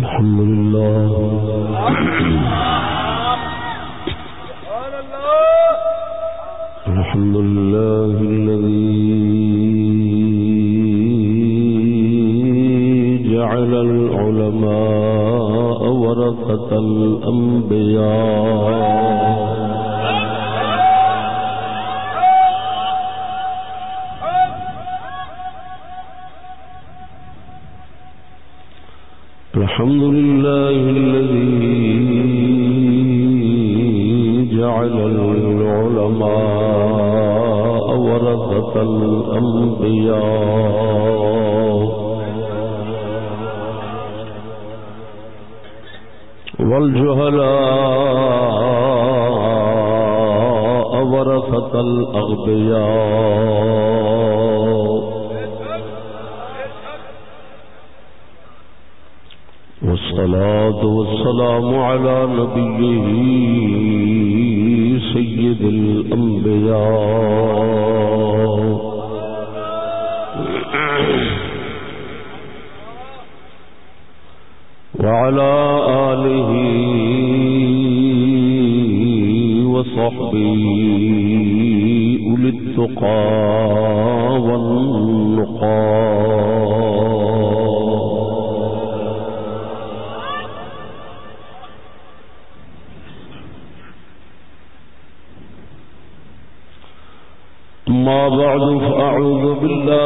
الحمد لله الحمد لله الذي جعل العلماء ورثة الأنبياء الحمد لله الذي جعل العلماء ورثة الأنبياء والجهلاء ورثة الأغبياء والصلاة والسلام على نبيه سيد الأنبياء. وعلى آله وصحبه أولي التقى والنقى.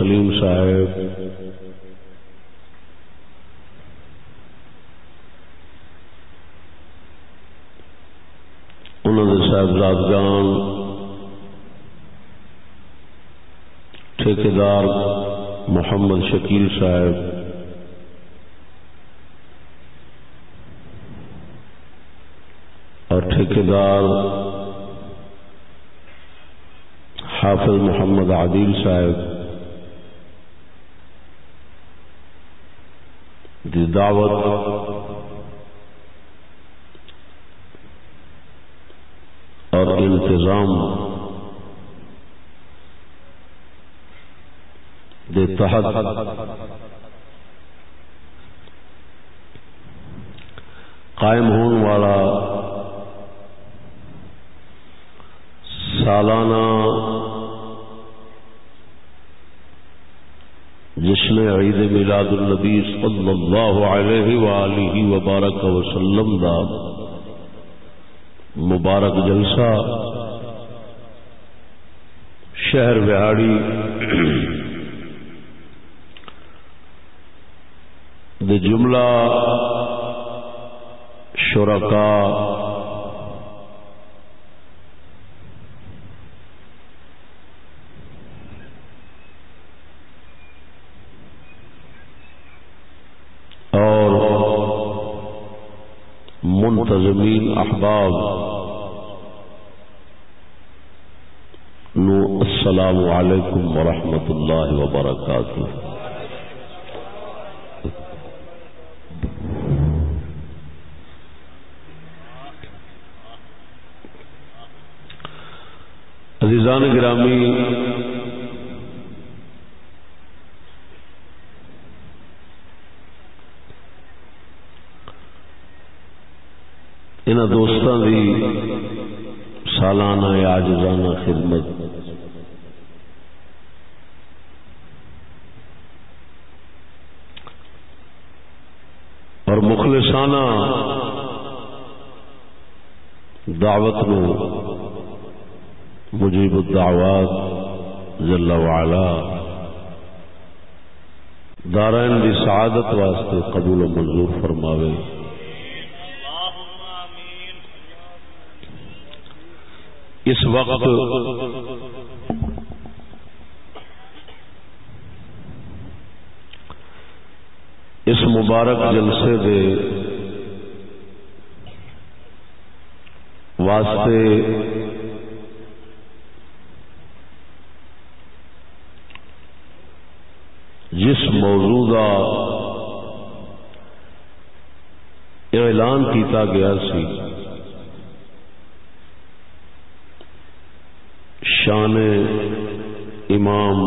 سلیم صاحب۔ انہوں نے صاحبزادگان ٹھیکیدار محمد شکیل صاحب۔ اور ٹھیکیدار حافظ محمد عادل صاحب۔ دعوت اور انتظام دے تحت۔ قائم ہونے والا سالانہ میلاد النبی صلی اللہ علیہ وآلہ وبارک وسلم دا مبارک جلسہ شہر بہاڑی دے جملہ شرکا اور منتظمین احباب نو السلام علیکم ورحمۃ اللہ وبرکاتہ۔ عزیزان گرامی ان دوستان دی سالانہ آجزانہ خدمت۔ اور مخلصانہ دعوت نو مجیب الدعوات جل وعلا دارائن دی سعادت واسطے قبول و منظور فرماوے۔ اس وقت اس مبارک جلسے دے واسطے جس موضوع کا اعلان کیتا گیا سی شان امام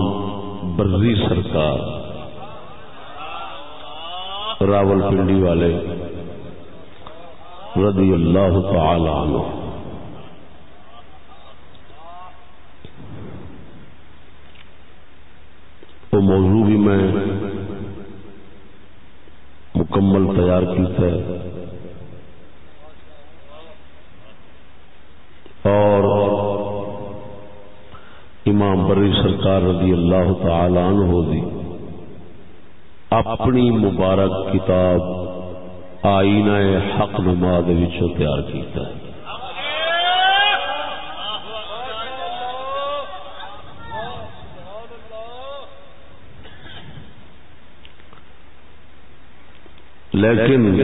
برزی سرکار، راول پنڈی والے، رضی اللہ تعالی عنہ۔ وہ موضوع بھی میں مکمل تیار کیتا ہے اور امام بری سرکار رضی اللہ تعالی عنہ دی۔ اپنی مبارک کتاب آئینہ حق نما تیار کیتا ہے۔ لیکن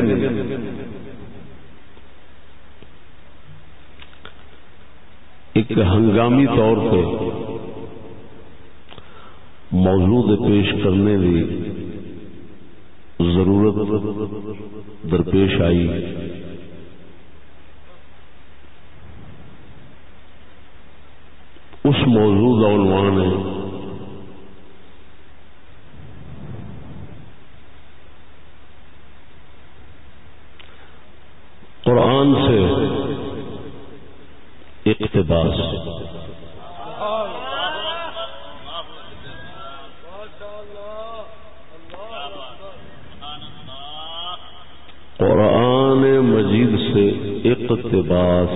ایک ہنگامی طور پہ موجود پیش کرنے کی ضرورت درپیش آئی۔ اس موضوع کا عنوان ہے۔ قرآن سے اقتباس۔ اقتباس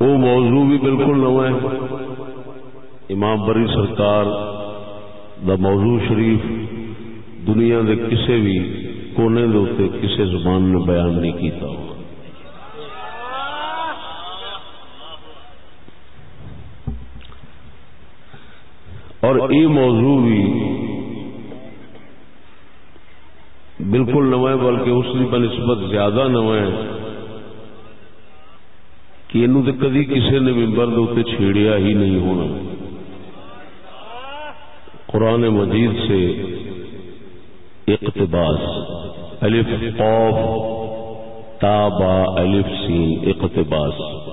وہ موضوع بھی بالکل نو ہے۔ امام بری سرکار دا موضوع شریف دنیا دے کسے بھی کونے دے کسے زبان نے بیان نہیں کیتا ہو اور یہ موضوع بھی بالکل نو ہے، بلکہ اس کی بنسبت زیادہ نو ہے کہ یہ تو کدی کسی نے ممبر دے چھیڑیا ہی نہیں ہونا۔ قرآن مجید سے اقتباس، الف قوف تابا الف سین، اقتباس۔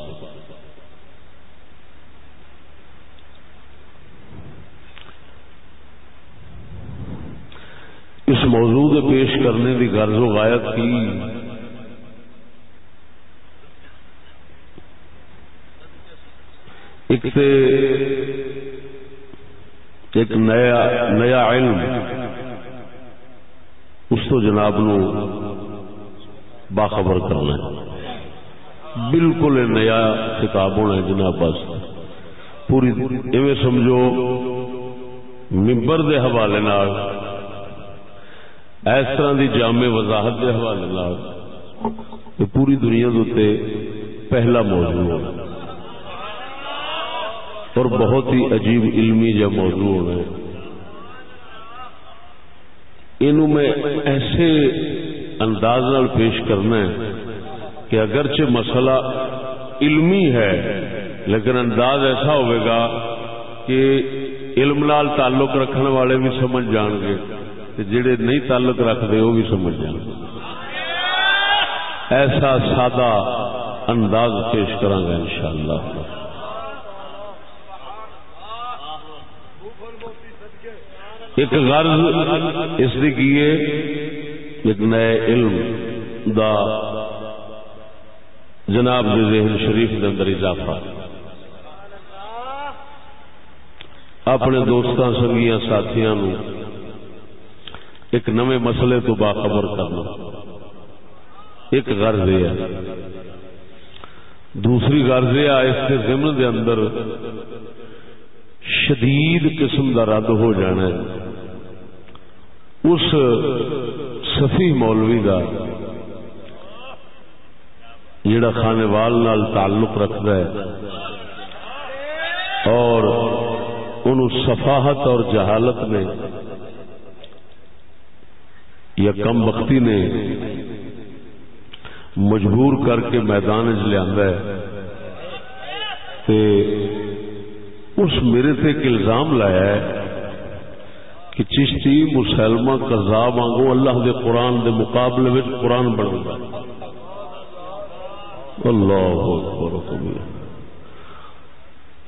موضوع پیش کرنے کی غرض و غایت کی؟ ایک ایک نیا نیا علم اس تو جناب نو باخبر کرنا ہے۔ بالکل نیا کتاب ہونا ہے جناب، بس۔ پوری ایویں سمجھو ممبر دے حوالے نال اس طرح دی جامع وضاحت کے حوالے پوری دنیا دے پہلا موضوع ہونا اور بہت ہی عجیب علمی جا موضوع ہونا ہے۔ یہ میں ایسے انداز نال پیش کرنا ہے کہ اگرچہ مسئلہ علمی ہے، لیکن انداز ایسا ہوئے گا کہ علم نال تعلق رکھنے والے بھی سمجھ جان گے۔ جڑے نہیں تعلق رکھتے وہ بھی سمجھ جان۔ ایسا سادہ انداز پیش کروں گا انشاءاللہ۔ ایک غرض اس لیے کیے ایک نئے علم دا جناب دے ذہن شریف کے اندر اضافہ۔ اپنے دوستان سنگیاں، ساتھیاں نو ایک نوے مسئلے تو باخبر کرنا۔ ایک غرض یہ ہے۔ دوسری غرض یہ اس کے ضمن دے اندر شدید قسم کا رد ہو جانا ہے۔ اس سفی مولوی کا جڑا خانے وال نال تعلق رکھتا ہے۔ اور ان صفاحت اور جہالت نے یا کم بختی نے مجبور کر کے میدان چ لیا اس میرے تے ایک الزام لایا ہے کہ چشتی مسلمہ کذاب وانگو اللہ دے قرآن دے مقابلے میں قرآن بن گا۔ اللہ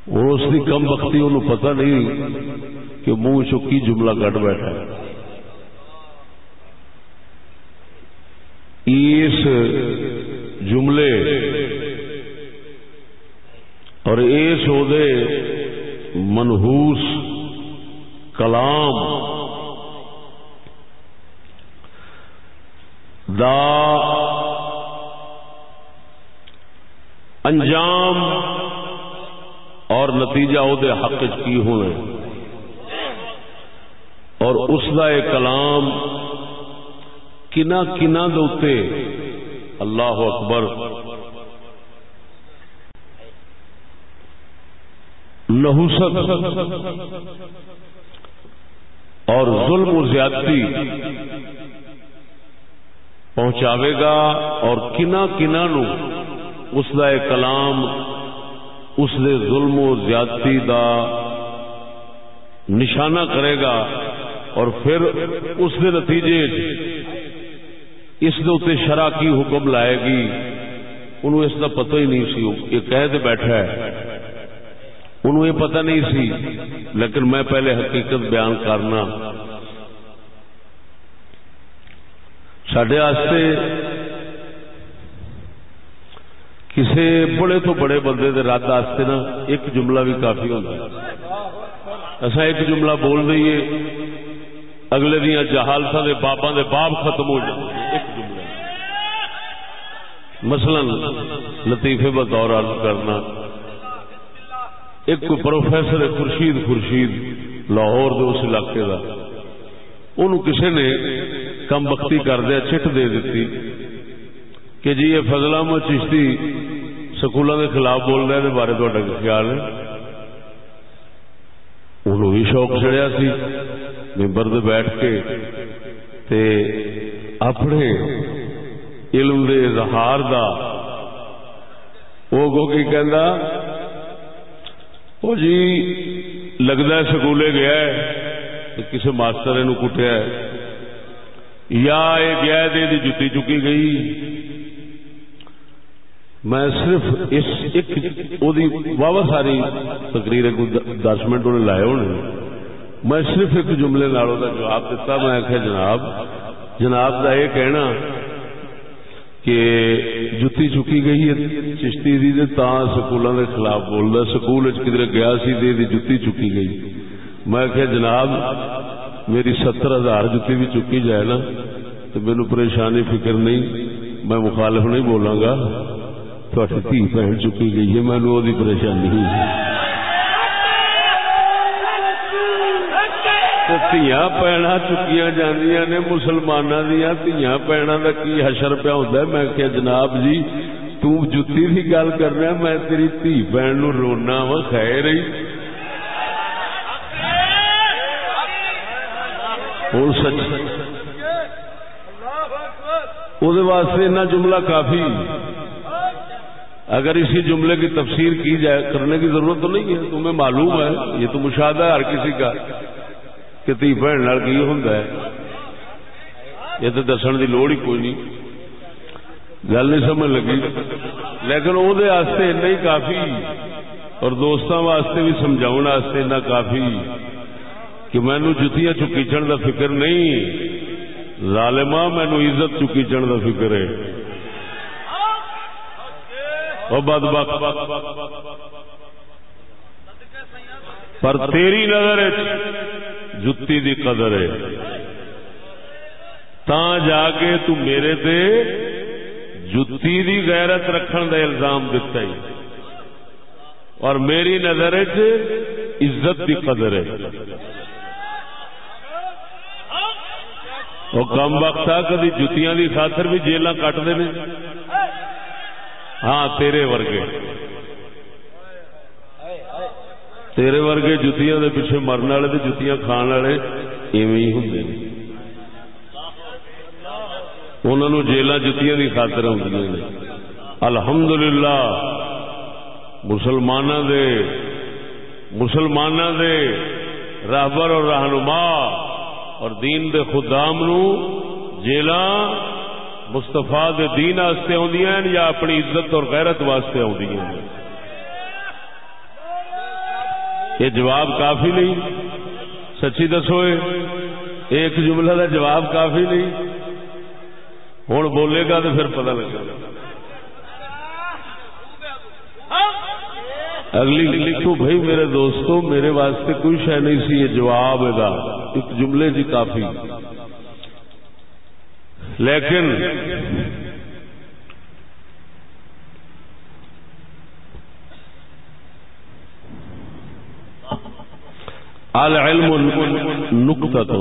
اور اس کی کم وقتی انہوں پتہ نہیں کہ منہ چکی جملہ کٹ بیٹھا ہے۔ اس جملے اور اس عہدے منہوس کلام دا انجام اور نتیجہ وہ حق کی ہونا اور اس کا ایک کلام کنا کنا دے اللہ اکبر۔ نحوست اور ظلم و زیادتی پہنچاوے گا اور کنا کنا نو اس دا کلام، اس دے ظلم و زیادتی دا نشانہ کرے گا اور پھر اس دے نتیجے اس دے اتنے شرح کی حکم لائے گی؟ انہوں اس کا پتہ ہی نہیں سی، یہ کہہ بیٹھا ہے۔ انہوں یہ پتہ نہیں سی، لیکن میں پہلے حقیقت بیان کرنا۔ سڈے کسی بڑے تو بڑے بندے کے رد واسطے نا ایک جملہ بھی کافی ہوتا ہے۔ اصا ایک جملہ بول دئیے، اگلے دیا جہالت کے بابا کے باپ ختم ہو جائے مثلا لطیفے بطور عرض کرنا، ایک پروفیسر خورشید خورشید لاہور دے اس علاقے کا ان کسی نے کم بختی کر دیا چٹ دے دیتی کہ جی یہ فضل احمد چشتی سکولوں کے خلاف بول رہے ہیں بارے تو خیال ہے؟ انہوں بھی شوق چڑھیا سی، ممبر بیٹھ کے تے اپنے علم دے اظہار دا۔ وہ گو کی کہندا وہ جی لگتا ہے سکولے گیا ہے کسی ماسٹر نو کٹیا ہے۔ یا یہ گیا دے دی جتی چکی گئی۔ میں صرف اس ایک واہ ساری تقریر دس منٹ انہیں لائے ہونے۔ میں صرف ایک جملے نالوں کا جواب دیتا میں آخیا جناب جناب کا یہ کہنا کہ جتی چکی گئی ہے، چشتی دی سکولوں کے خلاف بولتا سکول وچ کدھر گیا سی دی جتی چکی گئی۔ میں کہ جناب، میری ستر ہزار جتی بھی چکی جائے نا، تو میرے پریشانی فکر نہیں، میں مخالف نہیں بولاں گا تھی بہن چکی گئی ہے مینو وہ پریشانی۔ تیاں پینا چکیاں جاندیاں نے مسلمانوں دیا تیاں پینا کا کی حشر پیا ہوتا میں کہ جناب جی تتی کی گل کر رہا میں تیری دھی بہن نو رونا وا، خیر ہی ہوں سچ۔ واسطے اتنا جملہ کافی۔ اگر اسی جملے کی تفسیر کی جائے، کرنے کی ضرورت تو نہیں ہے تمہیں معلوم ہے، یہ تو مشاہدہ ہے، ہر کسی کا۔ کہ تھی بہن کی ہوں یہ تو دسن کی لوڑ ہی کوئی نہیں۔ گل نہیں سمجھ لگی۔ لیکن وہ ہی کافی۔ اور دوستوں واسطے بھی سمجھاؤ واسطے اتنا کافی۔ کہ مینو جتیاں چکیچن کا فکر نہیں۔ ظالما مینو عزت چکیچن کا فکر ہے۔ بد بک پر تیری نظر جتی دی قدر ہے۔ تا جا کے تو میرے تے جتی دی غیرت رکھن دا الزام دتا ہی۔ اور میری نظر عزت دی قدر ہے۔ وہ کم وقت آ کدی جتیاں دی خاطر بھی جیل کٹتے ہیں۔ ہاں تیرے ورگے۔ تیرے ورگے جتیاں دے پیچھے مرن والے جتیاں کھان والے ایویں ہی ہوں انہوں جیل جتیاں دی خاطر ہوں الحمدللہ مسلمان دے مسلمان دے راہبر اور رہنما اور دین دے خدام نو جیلا مستفا دے دین واسطے آدیاں یا اپنی عزت اور غیرت واسطے آدیاں یہ جواب کافی نہیں۔ سچی دسو ایک جملہ کا جواب کافی نہیں۔ ہوں بولے گا تو پھر پتہ لگے گا۔ اگلی لکھو، بھائی میرے دوستو، میرے واسطے کوئی شہ نہیں سی، یہ جواب دا۔ ایک جملے جی کافی۔ لیکن العلم نقطة.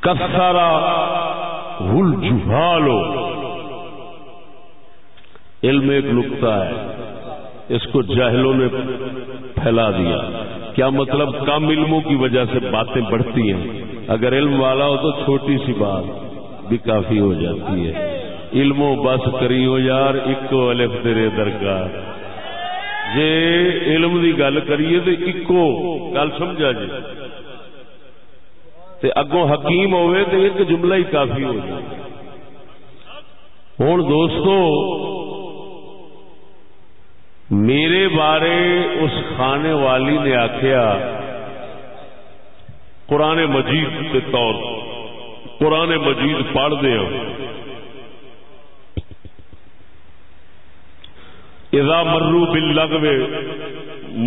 کسرا ہل علم ایک نقطہ ہے، اس کو جاہلوں نے پھیلا دیا۔ کیا مطلب؟ کم علموں کی وجہ سے باتیں بڑھتی ہیں۔ اگر علم والا ہو تو چھوٹی سی بات بھی کافی ہو جاتی ہے۔ علم و بس کری ہو یار اکو الف تیرے درکار۔ جے علم دی گل کریے تو اکو گل سمجھا جی تے اگوں حکیم ہوئے تو ایک جملہ ہی کافی ہو جائے ہوں دوستو میرے بارے اس کھانے والی نے آخیا قرآن مجید کے طور قرآن مجید پڑھ دیا اذا مرو بل لگوے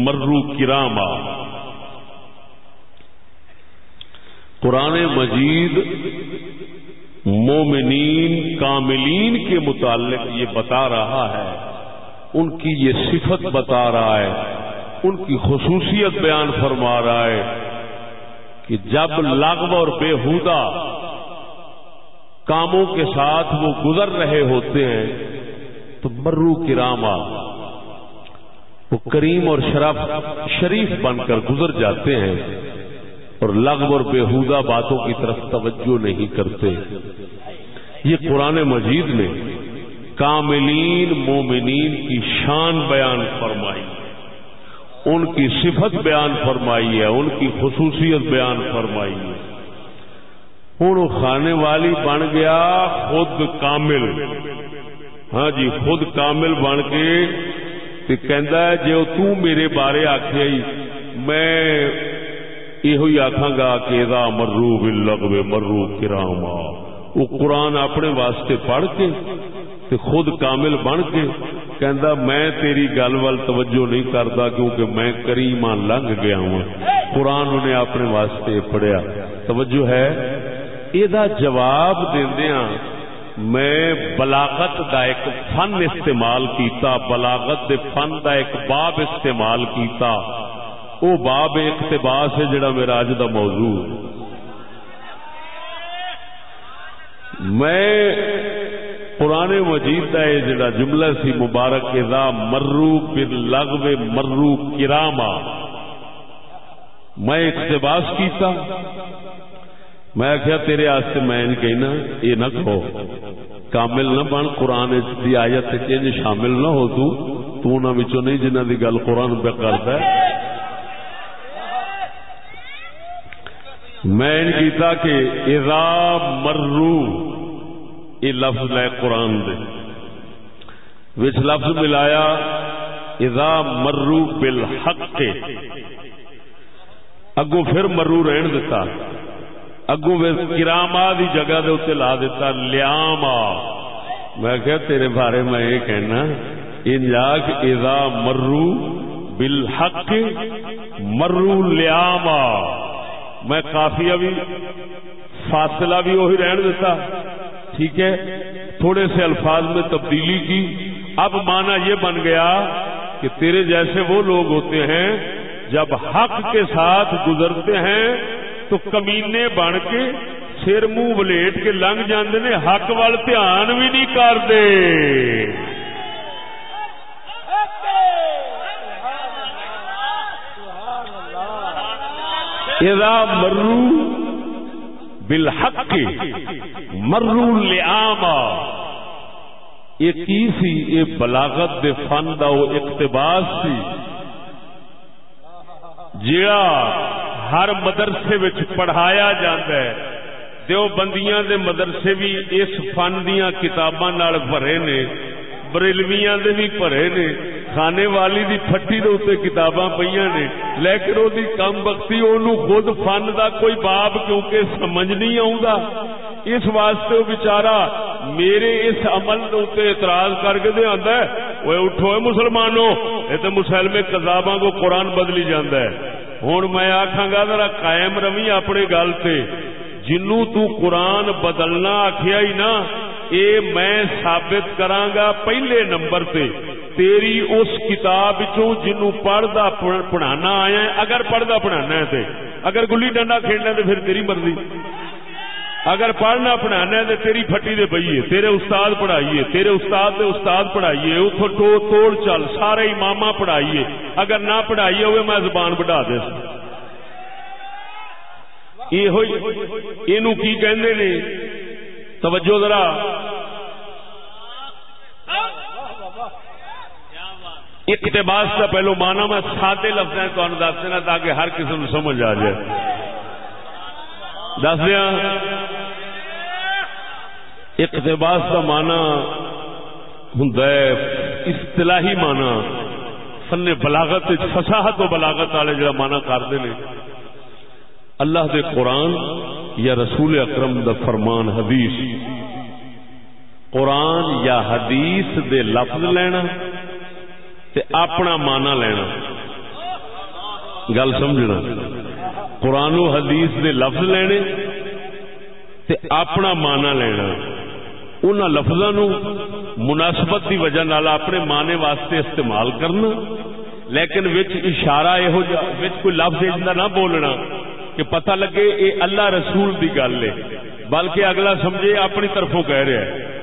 مرو کراما. قرآن مجید مومنین کاملین کے متعلق یہ بتا رہا ہے، ان کی یہ صفت بتا رہا ہے، ان کی خصوصیت بیان فرما رہا ہے کہ جب لغو اور بےحودہ کاموں کے ساتھ وہ گزر رہے ہوتے ہیں تو مرو کراما۔ وہ کریم اور شرف شریف بن کر گزر جاتے ہیں اور لغو اور بےحودہ باتوں کی طرف توجہ نہیں کرتے۔ یہ قرآن مجید میں کاملین مومنین کی شان بیان فرمائی ان کی صفت بیان فرمائی ہے، ان کی خصوصیت بیان فرمائی ہے۔ ہوں، خانے والی بن گیا خود کامل۔ ہاں جی خود کامل بن کے جی میرے بارے آخیا میں یہ آخا گا کہ مرو بل مرو کرام وہ قرآن اپنے واسطے پڑھ کے تے خود کامل بن کے کہندا، میں تیری گل وال توجہ نہیں کرتا کیونکہ میں کریما لنگ گیا ہوں۔ قرآن انہیں اپنے واسطے پڑھیا۔ توجہ ہے؟ یہ جواب دیندیاں میں بلاغت دا ایک فن استعمال کیتا، بلاغت دے فن دا ایک باب استعمال کیتا۔ او باب اقتباس ہے جڑا میرا اج دا موضوع۔ میں قرآن مجید کا یہ جڑا جملہ سی مبارک اذا مرو بن لغو مرو کراما۔ میں اقتباس کیتا۔ میں آخیا تیرے آستے میں کہنا، یہ نہ کہو. کامل نہ بن، قرآن دی آیت شامل نہ ہو تو تو نہ نہیں جنہ دی گل قرآن پہ کرتا ہے۔ میں کیتا کہ اذا مرو، یہ لفظ لے قرآن دے۔ وچ لفظ ملایا، اذا مرو بالحق۔ کے اگو پھر مرو رہن دیتا۔ اگو کراما دی جگہ دے اتنے لا دیتا، لیاما۔ میں کہ تیرے بارے میں یہ کہنا، ان جاگ اذا مرو بالحق مرو لیاما۔ میں کافی ابھی فاصلہ بھی وہی رہن دیتا۔ ٹھیک ہے، تھوڑے سے الفاظ میں تبدیلی کی۔ اب مانا یہ بن گیا کہ تیرے جیسے وہ لوگ ہوتے ہیں، جب حق کے ساتھ گزرتے ہیں تو کمینے بن کے سر منہ ولیٹ کے لنگ جاندے نے، حق وال دھیان بھی نہیں کرتے مرو بالحق مرو لیا یہ کی سی؟ یہ بلاغت دے فن دا وہ اقتباس سی۔ جڑا ہر مدرسے وچ پڑھایا جاتا ہے دیو بندیاں دے مدرسے بھی اس فن دیاں کتاباں نال بھرے نے۔ بریلویاں دے بھی بھرے نے، خانے والی دی پھٹی دے اتنے کتاباں پہ نے۔ لیکن وہ کم بختی انہوں خود فن دا کوئی باب کیونکہ سمجھ نہیں آؤں گا اس واسطے وہ بچارا میرے اس عمل اتنے اعتراض کر کے آدھا وہ اٹھو مسلمانوں یہ تو مسلم کتاباں کو قرآن بدلی جانا ہے۔ ہوں میں آخا گا، ذرا قائم روی اپنے گل سے جنوں تو قرآن بدلنا آخیا ہی نا، اے میں ثابت کرانگا پہلے نمبر تے۔ تیری اس کتاب جنوں پڑھتا پڑھانا آیا ہے، اگر پڑھتا پڑھانا ہے تے۔ اگر گلی ڈنڈا کھیلنا تو پھر تیری مرضی۔ اگر پڑھنا پڑھانا ہے تو تیری پھٹی دے پئیے تیرے استاد پڑھائیے تیرے استاد دے استاد پڑھائیے اتو ٹو توڑ چل، سارے امام پڑھائیے اگر نہ پڑھائیے ہوئے، میں زبان بڑھا دے۔ یہ کی کہندے نے؟ توجہ ذرا۔ اقتباس کا پہلو مانا میں سادے لفظ تو دس دینا تاکہ ہر کسی کو سمجھ آ جائے۔ دس دیا اقتباس کا مانا ہوں اصطلاحی مانا فن بلاغت فساحت و بلاغت والے جڑا مانا کرتے ہیں اللہ دے قرآن یا رسول اکرم دا فرمان حدیث. قرآن یا حدیث دے لفظ لینا تے اپنا مانا لینا. گل سمجھنا؟ قرآن و حدیث دے لفظ لینے تے اپنا مانا لینا. ان لفظوں مناسبت کی وجہ نال اپنے معنی واسطے استعمال کرنا، لیکن وچ اشارہ یہو وچ کوئی لفظ نہ بولنا کہ پتہ لگے یہ اللہ رسول دی گل ہے، بلکہ اگلا سمجھے اپنی طرفوں کہہ رہا ہے۔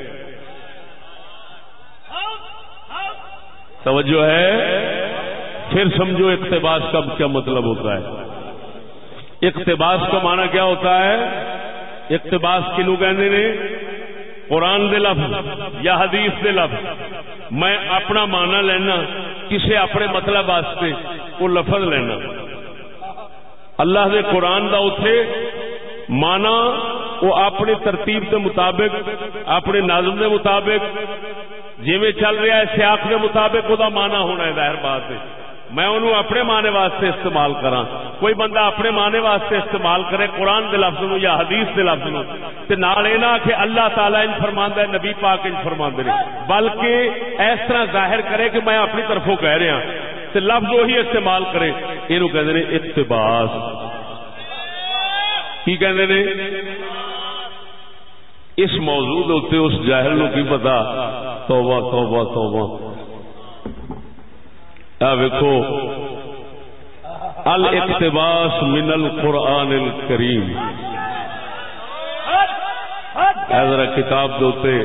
توجہ ہے؟ پھر سمجھو اقتباس کا کیا مطلب ہوتا ہے۔ اقتباس کا معنی کیا ہوتا ہے؟ اقتباس کنو کہنے نے؟ قرآن دے لفظ یا حدیث دے لفظ۔ میں اپنا مانا لینا کسی اپنے مطلب واسطے وہ لفظ لینا۔ اللہ دے قرآن دا اتے مانا وہ اپنی ترتیب کے مطابق، اپنے نظم کے مطابق جی چل رہا ہے، سیاق کے مطابق وہ مانا ہونا ہے ظاہر بات ہے۔ میں انہوں اپنے معنی واسطے استعمال کرا کوئی بندہ اپنے معنی واسطے استعمال کرے قرآن کے لفظ نو یا حدیث کے لفظ نو تے نال اے نہ کہ اللہ تعالی ان فرماندا ہے، نبی پاک ان فرماندے نے۔ بلکہ اس طرح ظاہر کرے کہ میں اپنی طرفوں کہہ رہا تے لفظ وہی استعمال کرے۔ اینو کہندے نے اقتباس۔ کی کہندے نے؟ اس موضوع دے اس جاہل نو کی پتا توبہ توبہ توبہ۔ ویکو الاقتباس من القرآن الکریم۔ ذرا کتاب دوتے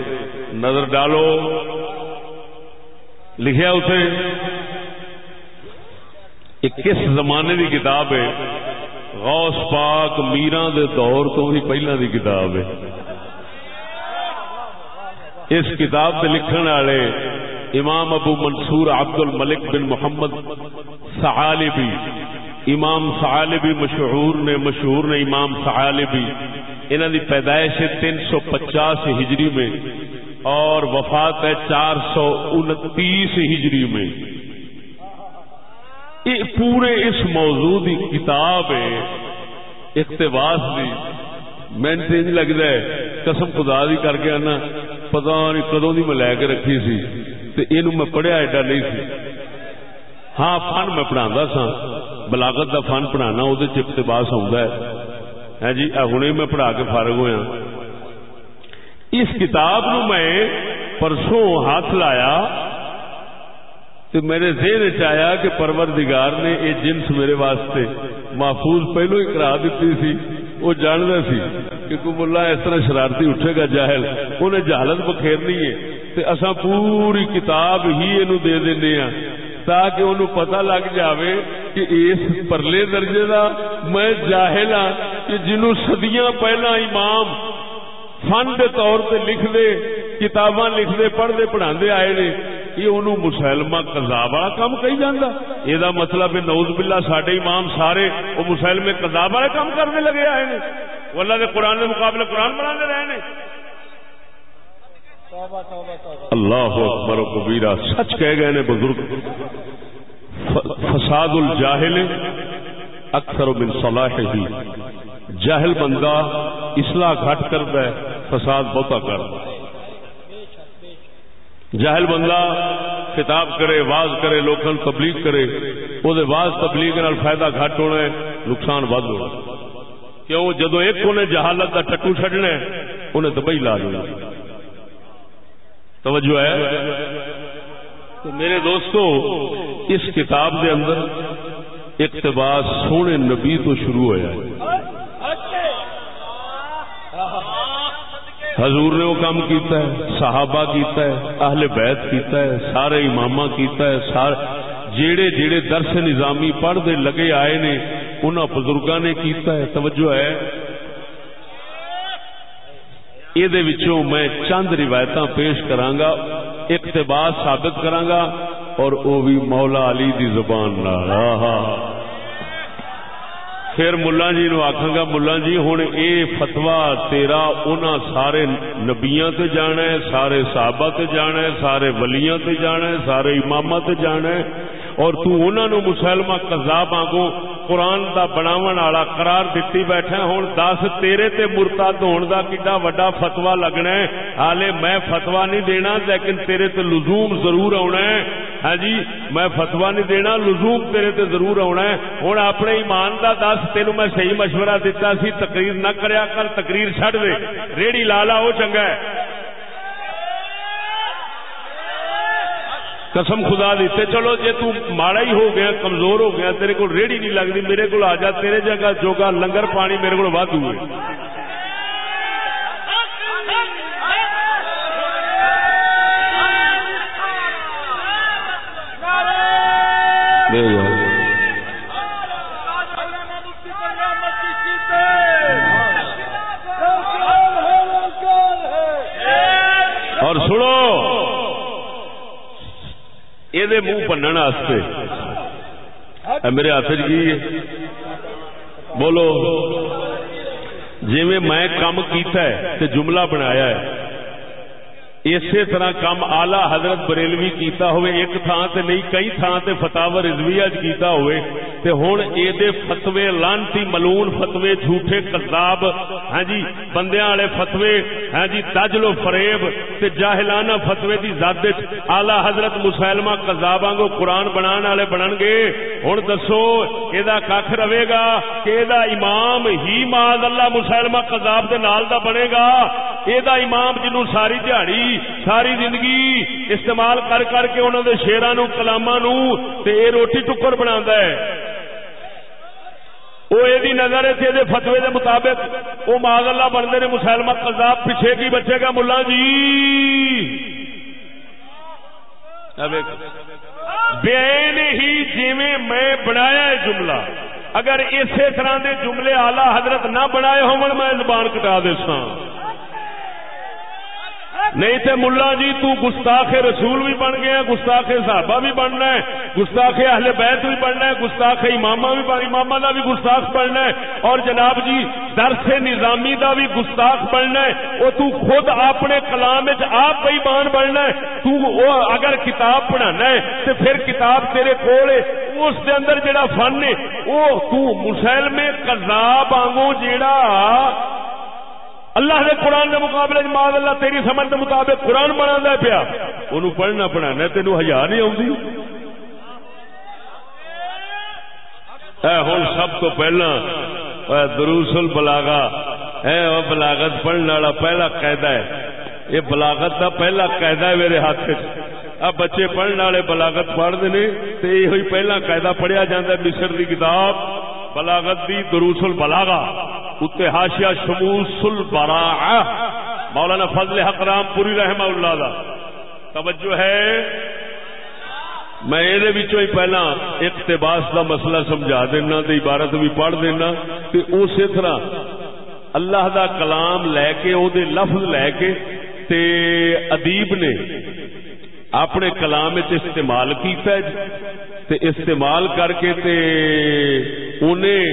نظر ڈالو۔ لکھیا اسے کس زمانے دی کتاب ہے؟ غوث پاک میران دے دور تو بھی پہلے دی کتاب ہے۔ اس کتاب پہ لکھن والے امام ابو منصور عبد الملک بن محمد سعالبی۔ امام سعالبی مشہور نے مشہور نے امام سعالبی۔ انہوں دی پیدائش ہے تین سو پچاس ہجری میں اور وفات ہے چار سو انتیس ہجری میں۔ پورے اس موضوع کی کتاب ہے، اقتباس دی۔ میں لگتا ہے، قسم خدا دی کر کے آنا پتا نہیں کدوں دی میں لے کے رکھی سی۔ میں پڑھیا ایڈا نہیں سی۔ ہاں فن میں پڑھا سا بلاگت کا فن پڑھانا وہ اقتباس آتا ہے۔ ہاں جی ہوں میں پڑھا کے فارغ ہوا اس کتاب نو میں پرسوں ہاتھ لایا تو میرے ذہن چیا کہ پروردگار نے یہ جنس میرے واسطے محفوظ پہلو ہی کرا دیتی سی۔ وہ جانتا سی کہ کوئی ملا اس طرح شرارتی اٹھے گا جاہل۔ انہیں جہالت بخیرنی ہے۔ تے اساں پوری کتاب ہی اینو دے دینے ہاں تاکہ انہوں پتہ لگ جاوے کہ اس پرلے درجے دا میں جاہل ہاں کہ جنہوں صدیاں پہلا امام فن دے طور تے لکھ دے کتاباں لکھ دے پڑھ دے پڑھا دے آئے نے یہ انہوں مسلمہ قذاب والا کام کہی جانا یہ دا مطلب ہے نوز باللہ ساڈے امام سارے وہ مسلمے قذاب والے کام کرنے لگے آئے نے وہ اللہ کے قرآن کے مقابلے قرآن بنا رہے ہیں اللہ اکبر و کبیرہ، سچ کہہ گئے نے بزرگ۔ فساد الجاہل اکثر من صلاح ہی جاہل بندہ اصلاح گھٹ کر ہے، فساد بہتا کر۔ جاہل بندہ خطاب کرے، واز کرے لوکل تبلیغ کرے وہ واز تبلیغ نال فائدہ گھٹ ہونا ہے، نقصان ود ہونا۔ کیوں؟ جدو ایک انہیں جہالت کا ٹٹو چڈنا انہیں دبئی لا دینا توجہ ہے؟ تو میرے دوستو، اس کتاب دے اندر اقتباس سونے نبی تو شروع ہوا حضور نے وہ کام کیتا ہے، صحابہ کیتا ہے، اہل بیت کیتا ہے، سارے امام کیتا ہے، سارے جیڑے جیڑے درس نظامی پڑھتے لگے آئے نے انہوں بزرگوں نے کیتا ہے۔ توجہ ہے؟ یہ میں چند روایت پیش کرانگا اقتباس ثابت کرانگا اور وہ بھی مولا علی دی زبان پھر ملا جی نو آخا گا، ملا جی ہوں اے فتوا تیرا انہاں سارے نبیاں تے جانا ہے، سارے صحابہ تے جانا ہے، سارے ولیاں تے جانا ہے، سارے امام تے جانا ہے اور تو انہاں نو مسلمہ قذاب آگو قرآن دا بناون والا قرار دتی بیٹھا ہوں دس تیرے تے مرتد ہون دا کڈا وڈا فتوا لگنا ہے۔ حالے میں فتوا نہیں دینا، لیکن تیرے تے لزوم ضرور آنا ہے۔ ہاں جی میں فتوا نہیں دینا، لزوم تیرے تے ضرور آنا ہے۔ ہوں اپنے ایمان دا دس تینوں میں صحیح مشورہ دیتا سی، تقریر نہ کریا کر، تقریر چھڑ دے۔ ریڑی لالا وہ چنگا ہے۔ قسم خدا دیتے چلو جی ماڑا ہی ہو گیا، کمزور ہو گیا، تیرے کو ریڑی نہیں لگتی، میرے کو آ جا، تیرے جگہ جوگا لنگر پانی میرے کو ود ہوئے بے یہ منہ بننے میرے ہاتھ جی بولو جی میں کام کیتا ہے تے جملہ بنایا ہے اسی طرح کام آلہ حضرت بریلوی کیتا ہوئے، ایک تھان تے نہیں، کئی تھان تے فتح رضویہ کیتا ہوئے۔ تے ہن اے دے فتوے، لانتی ملون فتوے، جھوٹے قذاب ہاں جی بندیاں والے فتوے ہاں جی تجل و فریب تے جاہلانہ فتوے دی ذات وچ اعلی حضرت مسلمہ قذاباں کو قرآن بنان والے بنن گے۔ ہن دسو اے دا ککھ رہے گا کہ اے دا امام ہی معاذ اللہ مسلمہ قذاب دے نال دا بنے گا۔ اے دا امام جنوں ساری دیہڑی ساری زندگی استعمال کر کر کے انہوں نے شیران نو کلاما نو تے اے روٹی ٹکر بنا ہے۔ وہ یہ نظر ہے فتوی دے مطابق وہ ماغ اللہ بنتے نے مسلمان قذاب پیچھے کی بچے گا ملا جی۔ بین ہی جی میں بنایا ہے جملہ۔ اگر اسی طرح دے جملے آلہ حضرت نہ بنائے ہو میں زبان کٹا دے سا نہیں تے ملا جی تو گستاخ رسول بھی بن گیا گستاخ صحابہ بھی بننا ہے، گستاخ اہل بیت بھی بننا ہے، گستاخ امام بھی امام کا بھی گستاخ بننا ہے، اور جناب جی درس نظامی دا بھی گستاخ بننا ہے وہ تو خود اپنے کلام آپ بئی مان بننا ہے، تو او اگر کتاب پڑھانا ہے تو پھر کتاب تیرے کول ہے، اس دے اندر جڑا فن ہے وہ تو مسلم کذاب آنگو جیڑا اللہ نے قرآن کے مقابلے ماد اللہ تیری سمجھ کے مطابق قرآن بنا پیا۔ ان پڑھنا پڑھانا، تینوں ہزار نہیں آتی ہوں سب تو پہلا دروسل بلاگا بلاگت پڑھنے والا پہلا قاعدہ ہے۔ یہ بلاگت کا پہلا قاعدہ ہے میرے ہاتھ اب بچے پڑھنے والے بلاگت پڑھتے ہیں تو یہ پہلا قاعدہ پڑھیا جاتا ہے، مصر کی کتاب۔ بلاگت دی دروسل بلاگا اتحاشیا شموس البراء مولانا فضل حق رام پوری رحمہ اللہ دا۔ توجہ ہے؟ میں یہ پہلا اقتباس دا مسئلہ سمجھا دینا تے عبارت بھی پڑھ دینا۔ تے اسی طرح اللہ دا کلام لے کے، او دے لفظ لے کے تے ادیب نے اپنے کلام استعمال کیتا ہے۔ تے استعمال کر کے تے انہیں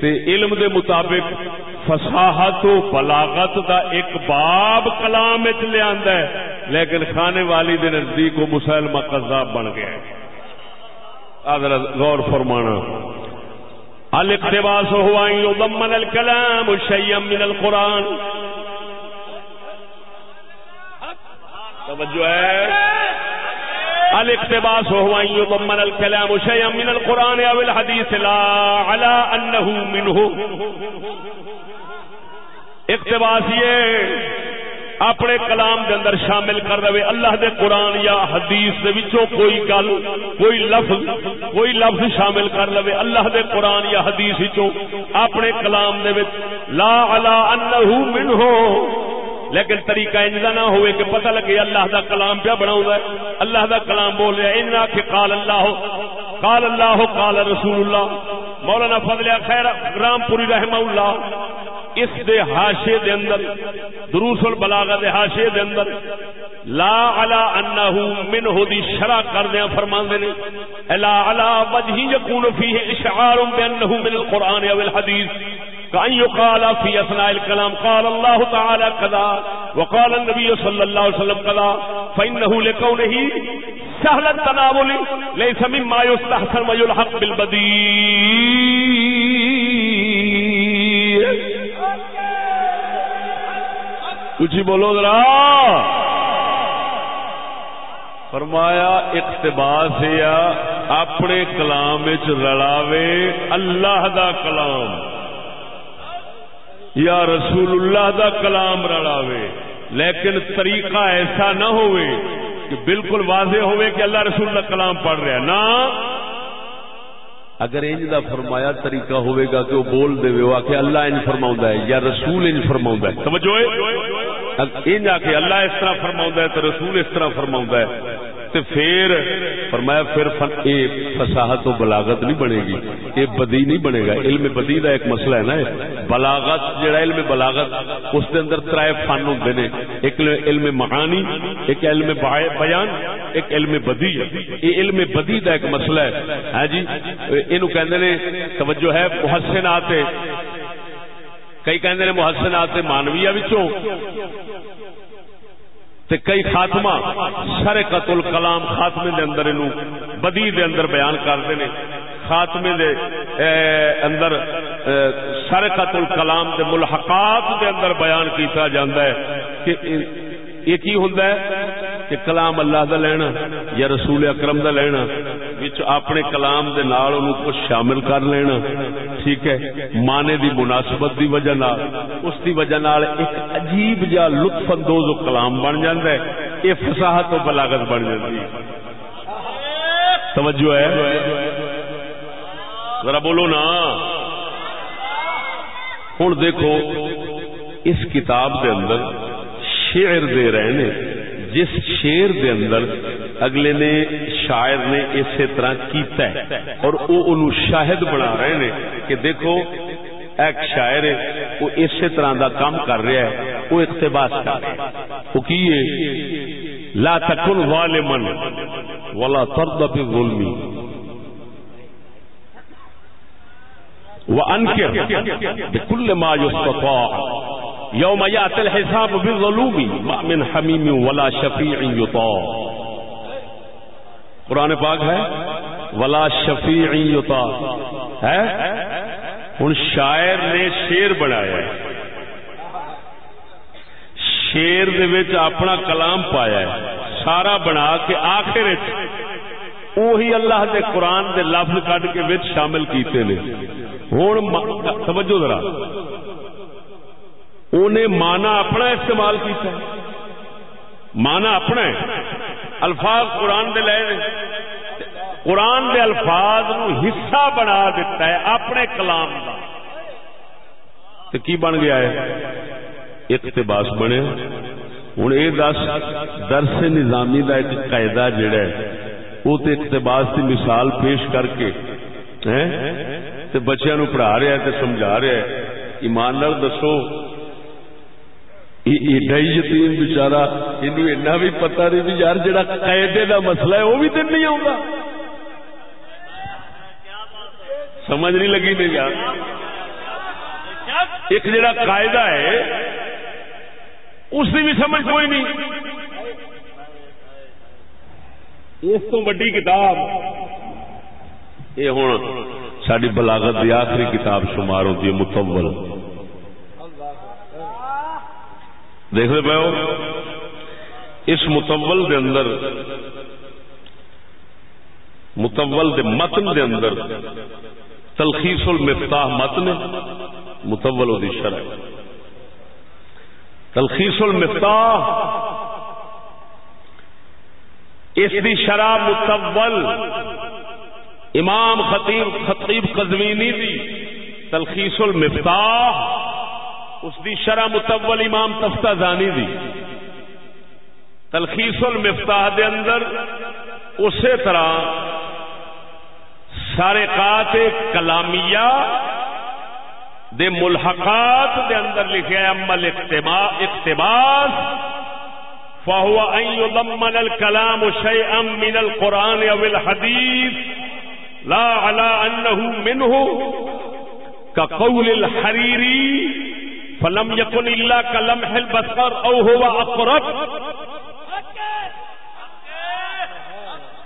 تے علم دے مطابق فساحت و بلاغت دا ایک باب کلام لیا لیکن کھانے والی دے نزدیک وہ مسلمہ قذاب بن گیا ہے۔ غور فرمانا۔ الاقتباس ہوا ان يضمن الكلام شيئا من القران توجہ ہے۔ الاقتباس هو أن يضمن الكلام شيئا من القرآن أو الحديث لا على أنه منه. اقتباس یہ اپنے کلام دے اندر شامل کر دے، اللہ دے قرآن یا حدیث دے وچوں کوئی گل، کوئی لفظ کوئی لفظ شامل کر لے، اللہ دے قرآن یا حدیث وچوں اپنے کلام دے وچ لا علا انه منه. لیکن طریقہ انجا نہ ہوئے کہ پتہ لگے اللہ دا کلام پیا بنا اللہ دا کلام بول رہا ان کے قال اللہ قال اللہ، قال رسول اللہ مولانا فضل خیر رام پوری رحمہ اللہ، اس دے حاشے دے اندر، دروس البلاغہ دے حاشے دے اندر، لا علا انہو منہ دی شرع کر دیا فرمان دینے لا علا وجہ یکون فیہ اشعار بینہو من القرآن او الحدیث۔ كأن يقال في أثناء الكلام، قال الله تعالى كذا وقال النبي صلى الله عليه وسلم كذا فإنه لكونه سهل التناول، ليس مما يستحسن ويلحق بالبديع کچھ بولو ذرا۔ فرمایا، اقتباس یا اپنے کلام رلاوے، اللہ دا کلام۔ یا رسول اللہ دا کلام رڑاوے لیکن طریقہ ایسا نہ ہوئے کہ بالکل واضح ہوئے کہ اللہ رسول اللہ کلام پڑھ رہا نا اگر انج دا فرمایا طریقہ ہوئے گا کہ وہ بول دے وہ کہ اللہ انج فرماؤں ہے یا رسول انج فرماؤں ہے۔ توجہ ہے۔ انج آ کے اللہ اس طرح فرماؤں ہے تو رسول اس طرح فرماؤں ہے۔ تو پھر فرمایا پھر فساحت و بلاغت نہیں بنے گی۔ یہ بدی نہیں بنے گا۔ علم بدی کا ایک مسئلہ ہے نا بلاغت جڑا علم بلاغت، اس دے اندر ترائے فن ہوں نے۔ ایک علم معانی، ایک علم بیان، ایک علم بدی۔ یہ علم بدی کا ایک مسئلہ ہے۔ ہاں جی؟ یہ توجہ ہے محسن آتے کئی کہ محسنات تے کئی خاتمہ سر قتل کلام خاتمے دے اندر بدی دے اندر بیان کرتے ہیں خاتمے دے اندر سر قتل کلام دے ملحقات دے اندر بیان کیتا جاندہ ہے کہ یہ کی ہوں کہ کلام اللہ دا لینا یا رسول اکرم دا لینا۔ وچ اپنے کلام دے نال انہوں کچھ شامل کر لینا ٹھیک ہے مانے دی مناسبت دی وجہ نال اس دی وجہ نال ایک عجیب جا لطف اندوز کلام بن جاندہ ہے یہ فصاحت و بلاغت بن جاتی ہے توجہ ہے ذرا بولو نا ہوں دیکھو اس کتاب دے اندر شعر دے رہے نے جس شیر دے اندر اگلے نے شاعر نے اسی طرح کیتا ہے اور وہ ان شاہد بنا رہے نے کہ دیکھو، ایک شاعر ہے، وہ اسی طرح دا کام کر رہا ہے، وہ اقتباس کر رہا ہے۔ وہ کی لا تکن ظالمن ولا ترد بالظلم وانکر بكل ما يستطاع یوم یات الحساب بالظلوم من حمیم ولا شفیع یطا قرآن پاک ہے؟ ولا شفیع یطا ہے؟ ہن شاعر نے شیر بنایا ہے۔ شیر دے وچ اپنا کلام پایا ہے۔ سارا بنا کے آخر وہی اللہ دے قرآن دے لفظ کٹ کے وچ شامل کیتے نے۔ ہوں توجہ ذرا۔ انہیں مانا اپنا استعمال کیتا مانا اپنا ہے۔ الفاظ قرآن دے لے قرآن دے الفاظ نو حصہ بنا دیتا ہے اپنے کلام کا تو کی بن گیا ہے؟ اقتباس بنے۔ ہوں یہ دس، درس نظامی دا ایک قاعدہ جڑا ہے وہ تو اقتباس کی مثال پیش کر کے بچیا نو پڑھا رہا ہے سمجھا رہا ہے۔ ایمان دسو۔ ایڈا ہی یتیم بچارا اینا بھی پتا نہیں بھی یار جڑا قائدے دا مسئلہ ہے وہ بھی دن نہیں آؤں سمجھ نہیں لگی نہیں یار ایک جڑا قاعدہ ہے، اس کی بھی سمجھ کوئی نہیں۔ اس تو بڑی کتاب۔ یہ ہوں ساری بلاغت کی آخری کتاب شمار ہوتی ہے متول دیکھ رہے پہ اس متول دے اندر متول دے متن دے اندر تلخیص المفتاح متن متول دی شرح تلخیص المفتاح، اس دی شرح متول امام خطیب خطیب قزوینی دی تلخیص المفتاح۔ اس دی شرح متول امام تفتہ زانی دی۔ تلخیص المفتاح دے اندر اسی طرح سارے کات کلامیہ دے ملحقات دے اندر لکھے عمل اقتباس۔ فهو ان يضمن الكلام شيئا من القران او الحديث لا على انه منه كقول الحريري فلم یقن اللہ کا لمح البصر او ہوا اقرب.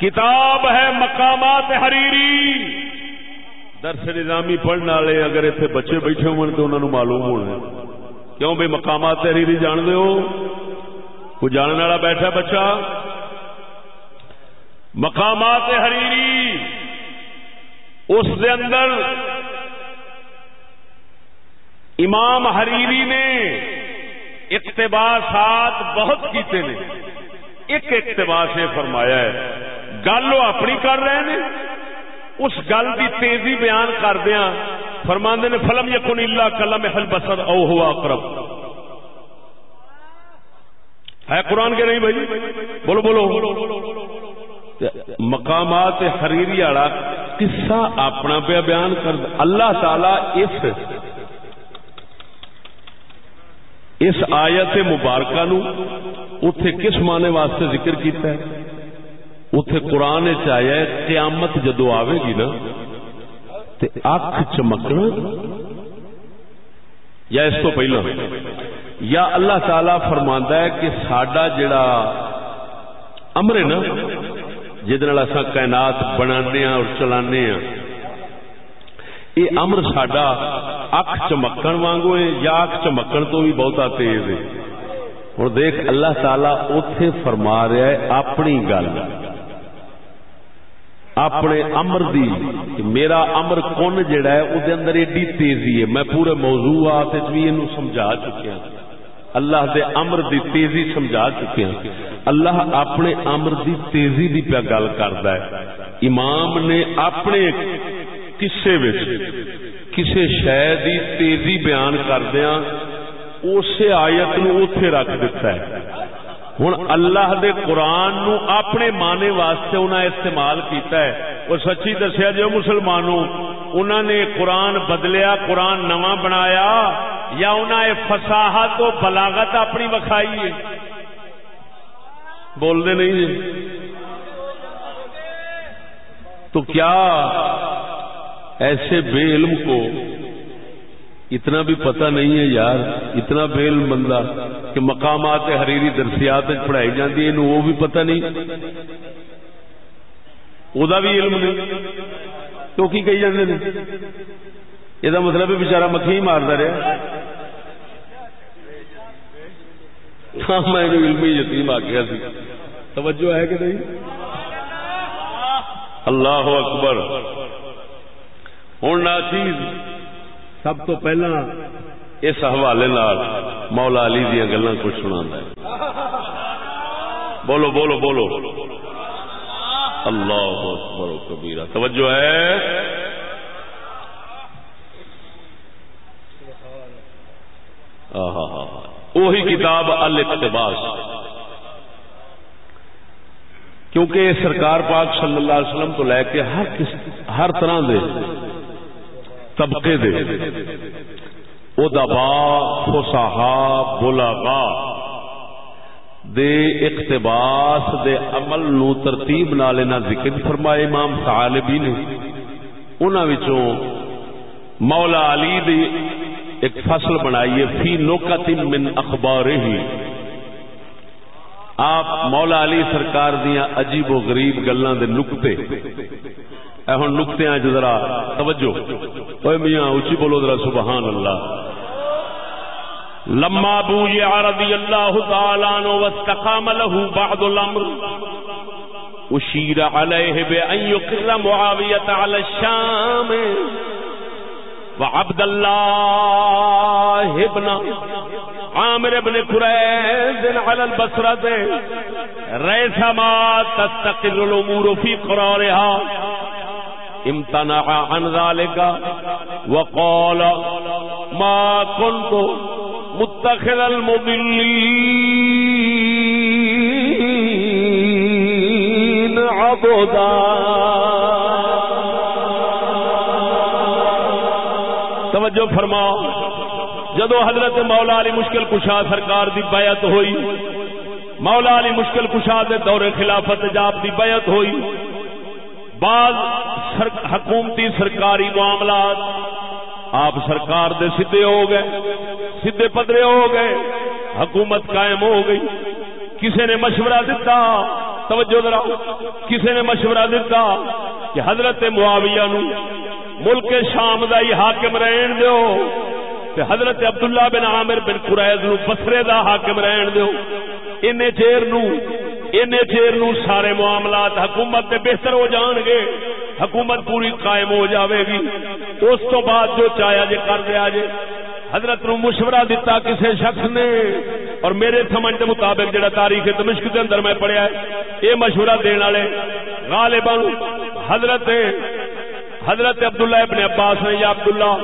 کتاب ہے مقامات حریری. درس نظامی پڑھنے والے اگر اتنے بچے بیٹھے ہو تو انہوں معلوم ہونا کیوں بھائی مقامات حریری جان دے ہو؟ کوئی جاننے والا بیٹھا بچہ؟ مقامات حریری. اس دے اندر امام حریری نے اقتباسات بہت کیتے نے۔ ایک اقتباس یہ فرمایا ہے، گل وہ اپنی کر رہے ہیں اس گل کی تیزی بیان کردیا فرماندے نے، فلم یقن اللہ کلم حل بسر او ہوا اقرب۔ ہے قرآن کے نہیں بھائی؟ بولو بولو۔ مقامات حریری والا قصہ اپنا پہ بیان کر، اللہ تعالی اس اس آیت مبارکہ نو اتے کس معنی واسطے ذکر کیتا ہے؟ اتے قرآن چیا قیامت جدو آئے گی نا، تے اکھ چمکنا، یا اس کو پہلا؟ یا اللہ تعالی فرما ہے کہ سڈا جڑا امر ہے نا جہد کائنات بنا ہاں اور چلانے ہاں یہ امر سڈا اک چمکن وانگو ہے یا اک چمکن تو بھی بہتا تیز ہے ہوں دیکھ اللہ تعالی اتے فرما رہا ہے اپنی گل۔ اپنے امر دی میرا امر کن جڑا ہے وہ اندر ایڈی تیزی ہے میں پورے موضوعات بھی یہ سمجھا چکیا ہاں۔ اللہ دے امر دی تیزی سمجھا چکے ہیں اللہ اپنے امر دی تیزی دی پیا گل کرتا ہے۔ امام نے اپنے کسے کسے شہ دی تیزی بیان کردیا اسی آیت نو اتے رکھ دیتا ہے ہوں اللہ دے قرآن نو اپنے مانے واسطے انہیں استعمال کیتا ہے وہ سچی دسیا جو مسلمانوں انہوں نے قرآن بدلیا قرآن نواں بنایا یا انہیں فساحت و بلاغت اپنی وکھائی ہے بولتے نہیں جی تو کیا ایسے بے علم کو اتنا بھی پتہ نہیں ہے یار، اتنا بے علم بندہ کہ مقامات حریری درسیات پڑھائی جاتی ہے وہ بھی پتہ نہیں۔ وہ بھی علم نہیں، تو کی کہی جاندے نے؟ یہ مطلب ہے بچارا مکھی مارتا رہا ہاں میں علمی یتیم آ گیا سی۔ توجہ ہے کہ نہیں؟ اللہ اکبر۔ ہوں ناچیز سب تو پہلا اس حوالے مولا علی دیا گلا کچھ سنا بولو بولو بولو اللہ اکبر و کبیرہ توجہ ہے وہی کتاب الاقتباس کیونکہ سرکار پاک صلی اللہ علیہ وسلم تو لے کے ہر ہر طرح دے طبقے دے۔ ادبا فساحا بلاغا دے اقتباس دے عمل نو ترتیب نال نہ ذکر فرمائے امام صالبی نے۔ انہاں وچوں مولا علی دی ایک فصل بنائی فی نوکت من اخبار آپ مولا علی سرکار دیا عجیب و غریب گلاں دے نقطے ہوں نقطے آج ذرا توجہ۔ اوے میاں اچھی بولو ذرا سبحان اللہ۔ لما ابو رضی اللہ تعالی عنہ واستقام له بعض الامر، اشیر علیہ بان يقر معاویہ علی الشام وعبد اللہ ابن عامر ابن قریز على البصرة رئيس ما تستقر الامور في قرارها۔ امتنع عن ذلك وقال ما كنت متخذ المضلين عبدا. توجہ فرما. جدو حضرت مولا علی مشکل کشا سرکار دی بیعت ہوئی، مولا علی مشکل کشا دے دور خلافت جاب دی بیعت ہوئی بعض سر حکومتی سرکاری معاملات آپ سرکار دے سدھے ہو گئے، سدھے پدرے ہو گئے، حکومت قائم ہو گئی۔ کسی نے مشورہ دیتا توجہ ذرا کسی نے مشورہ دیتا کہ حضرت معاویہ نو ملک شام دا ہی حاکم رہن دیو تے حضرت عبداللہ بن عامر بن قریض نو بسرے دا حاکم رہن دیو۔ انے چیر نو این چیر نو سارے معاملات حکومت دے بہتر ہو جان گے، حکومت پوری قائم ہو جاوے گی۔ اس تو بعد جو چاہیا جے کر دیا جے حضرت نو مشورہ دیتا کسے شخص نے۔ اور میرے سمجھ کے مطابق جڑا تاریخ دمشق کے اندر میں پڑھیا ہے یہ مشورہ دین والے، غالباً حضرت حضرت عبداللہ ابن عباس نے یا عبداللہ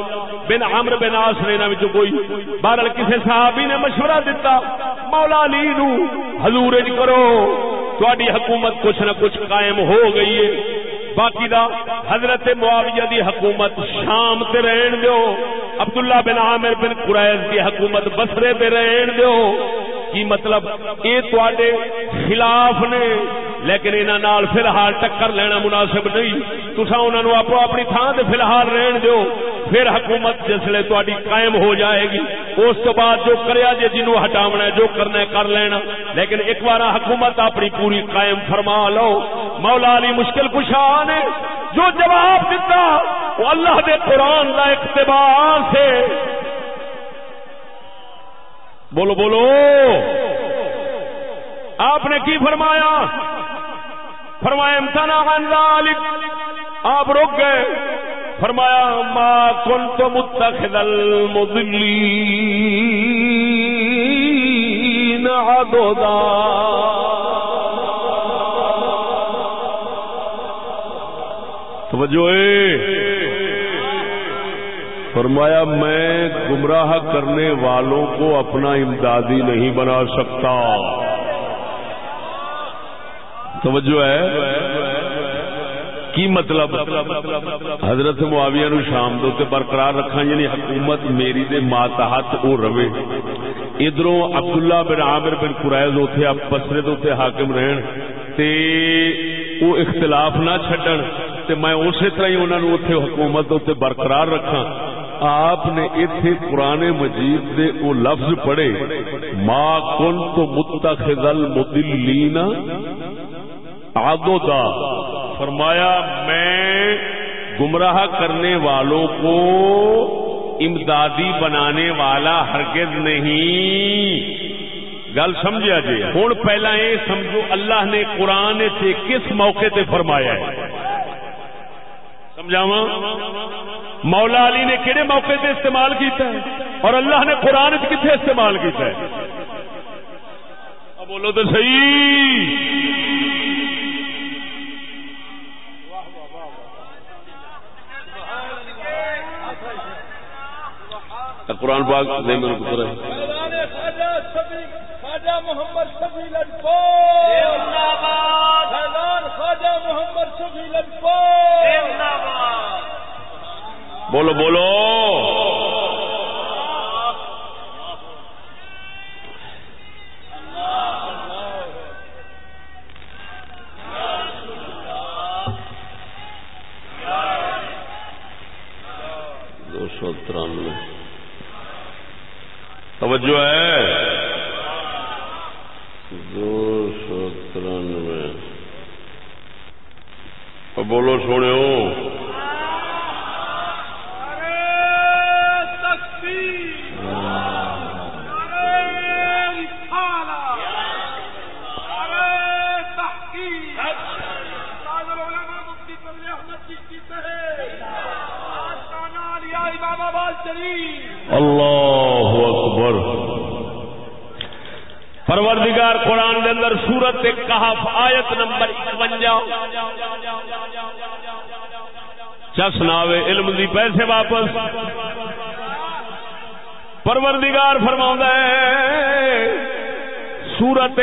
بن عمر بن آس نے انہوں کوئی، بہرحال کسی صحابی نے مشورہ دیتا مولا علی نو، حضور کرو تھوڑی حکومت کچھ نہ کچھ قائم ہو گئی ہے۔ باقی دا حضرت معاویہ دی حکومت شام تے رہن دیو، عبداللہ بن عامر بن قریض دی حکومت بسرے تے رہن دیو۔ کی مطلب؟ اے تواڈے خلاف نے، لیکن انہاں نال فی الحال ٹکر لینا مناسب نہیں۔ تساں انہاں نو اپو اپنی تھان تے فی الحال رہن دیو، پھر حکومت جسے تاری قائم ہو جائے گی۔ اس تو بعد جو کریا جی جنوں ہٹاونا جو کرنا ہے، کر لینا۔ لیکن ایک بار حکومت اپنی پوری قائم فرما لو۔ مولا علی مشکل کشا نے جو جواب دیتا وہ اللہ دے قرآن کا اقتباس ہے۔ بولو بولو۔ آپ نے کی فرمایا؟ فرمایا، امتنا آپ رک گئے۔ فرمایا، ما کن تو متخذ المضلین عدودا توجہ فرمایا، میں گمراہ کرنے والوں کو اپنا امدادی نہیں بنا سکتا۔ توجہ ہے۔ کی مطلب؟ حضرت معاویہ نو شام دے برقرار رکھا یعنی حکومت میری دے ماتحت او روے ادھروں عبداللہ بن عامر بن قریظ اوتھے اب بسرے دے حاکم رہن تے او اختلاف نہ چھڈن۔ تے میں اسی طرح ہی انہاں نو اوتھے حکومت اوتے برقرار رکھاں۔ آپ نے اتنے قرآن مجید دے او لفظ پڑھے، ما کن تو متخذ المدلین عددا فرمایا، میں گمراہ کرنے والوں کو امدادی بنانے والا ہرگز نہیں۔ گل سمجھا جی؟ ہوں پہلا یہ سمجھو، اللہ نے قرآن سے کس موقع تے فرمایا ہے؟ سمجھاوا مولا علی نے کہڑے موقع تے استعمال کیتا ہے؟ اور اللہ نے قرآن کتنے استعمال کیتا ہے؟ اب بولو تو صحیح۔ قرآن پاک دے میرے پتر محمد شفیع لڑکو خواجہ محمد شفیع لڑکو بولو بولو۔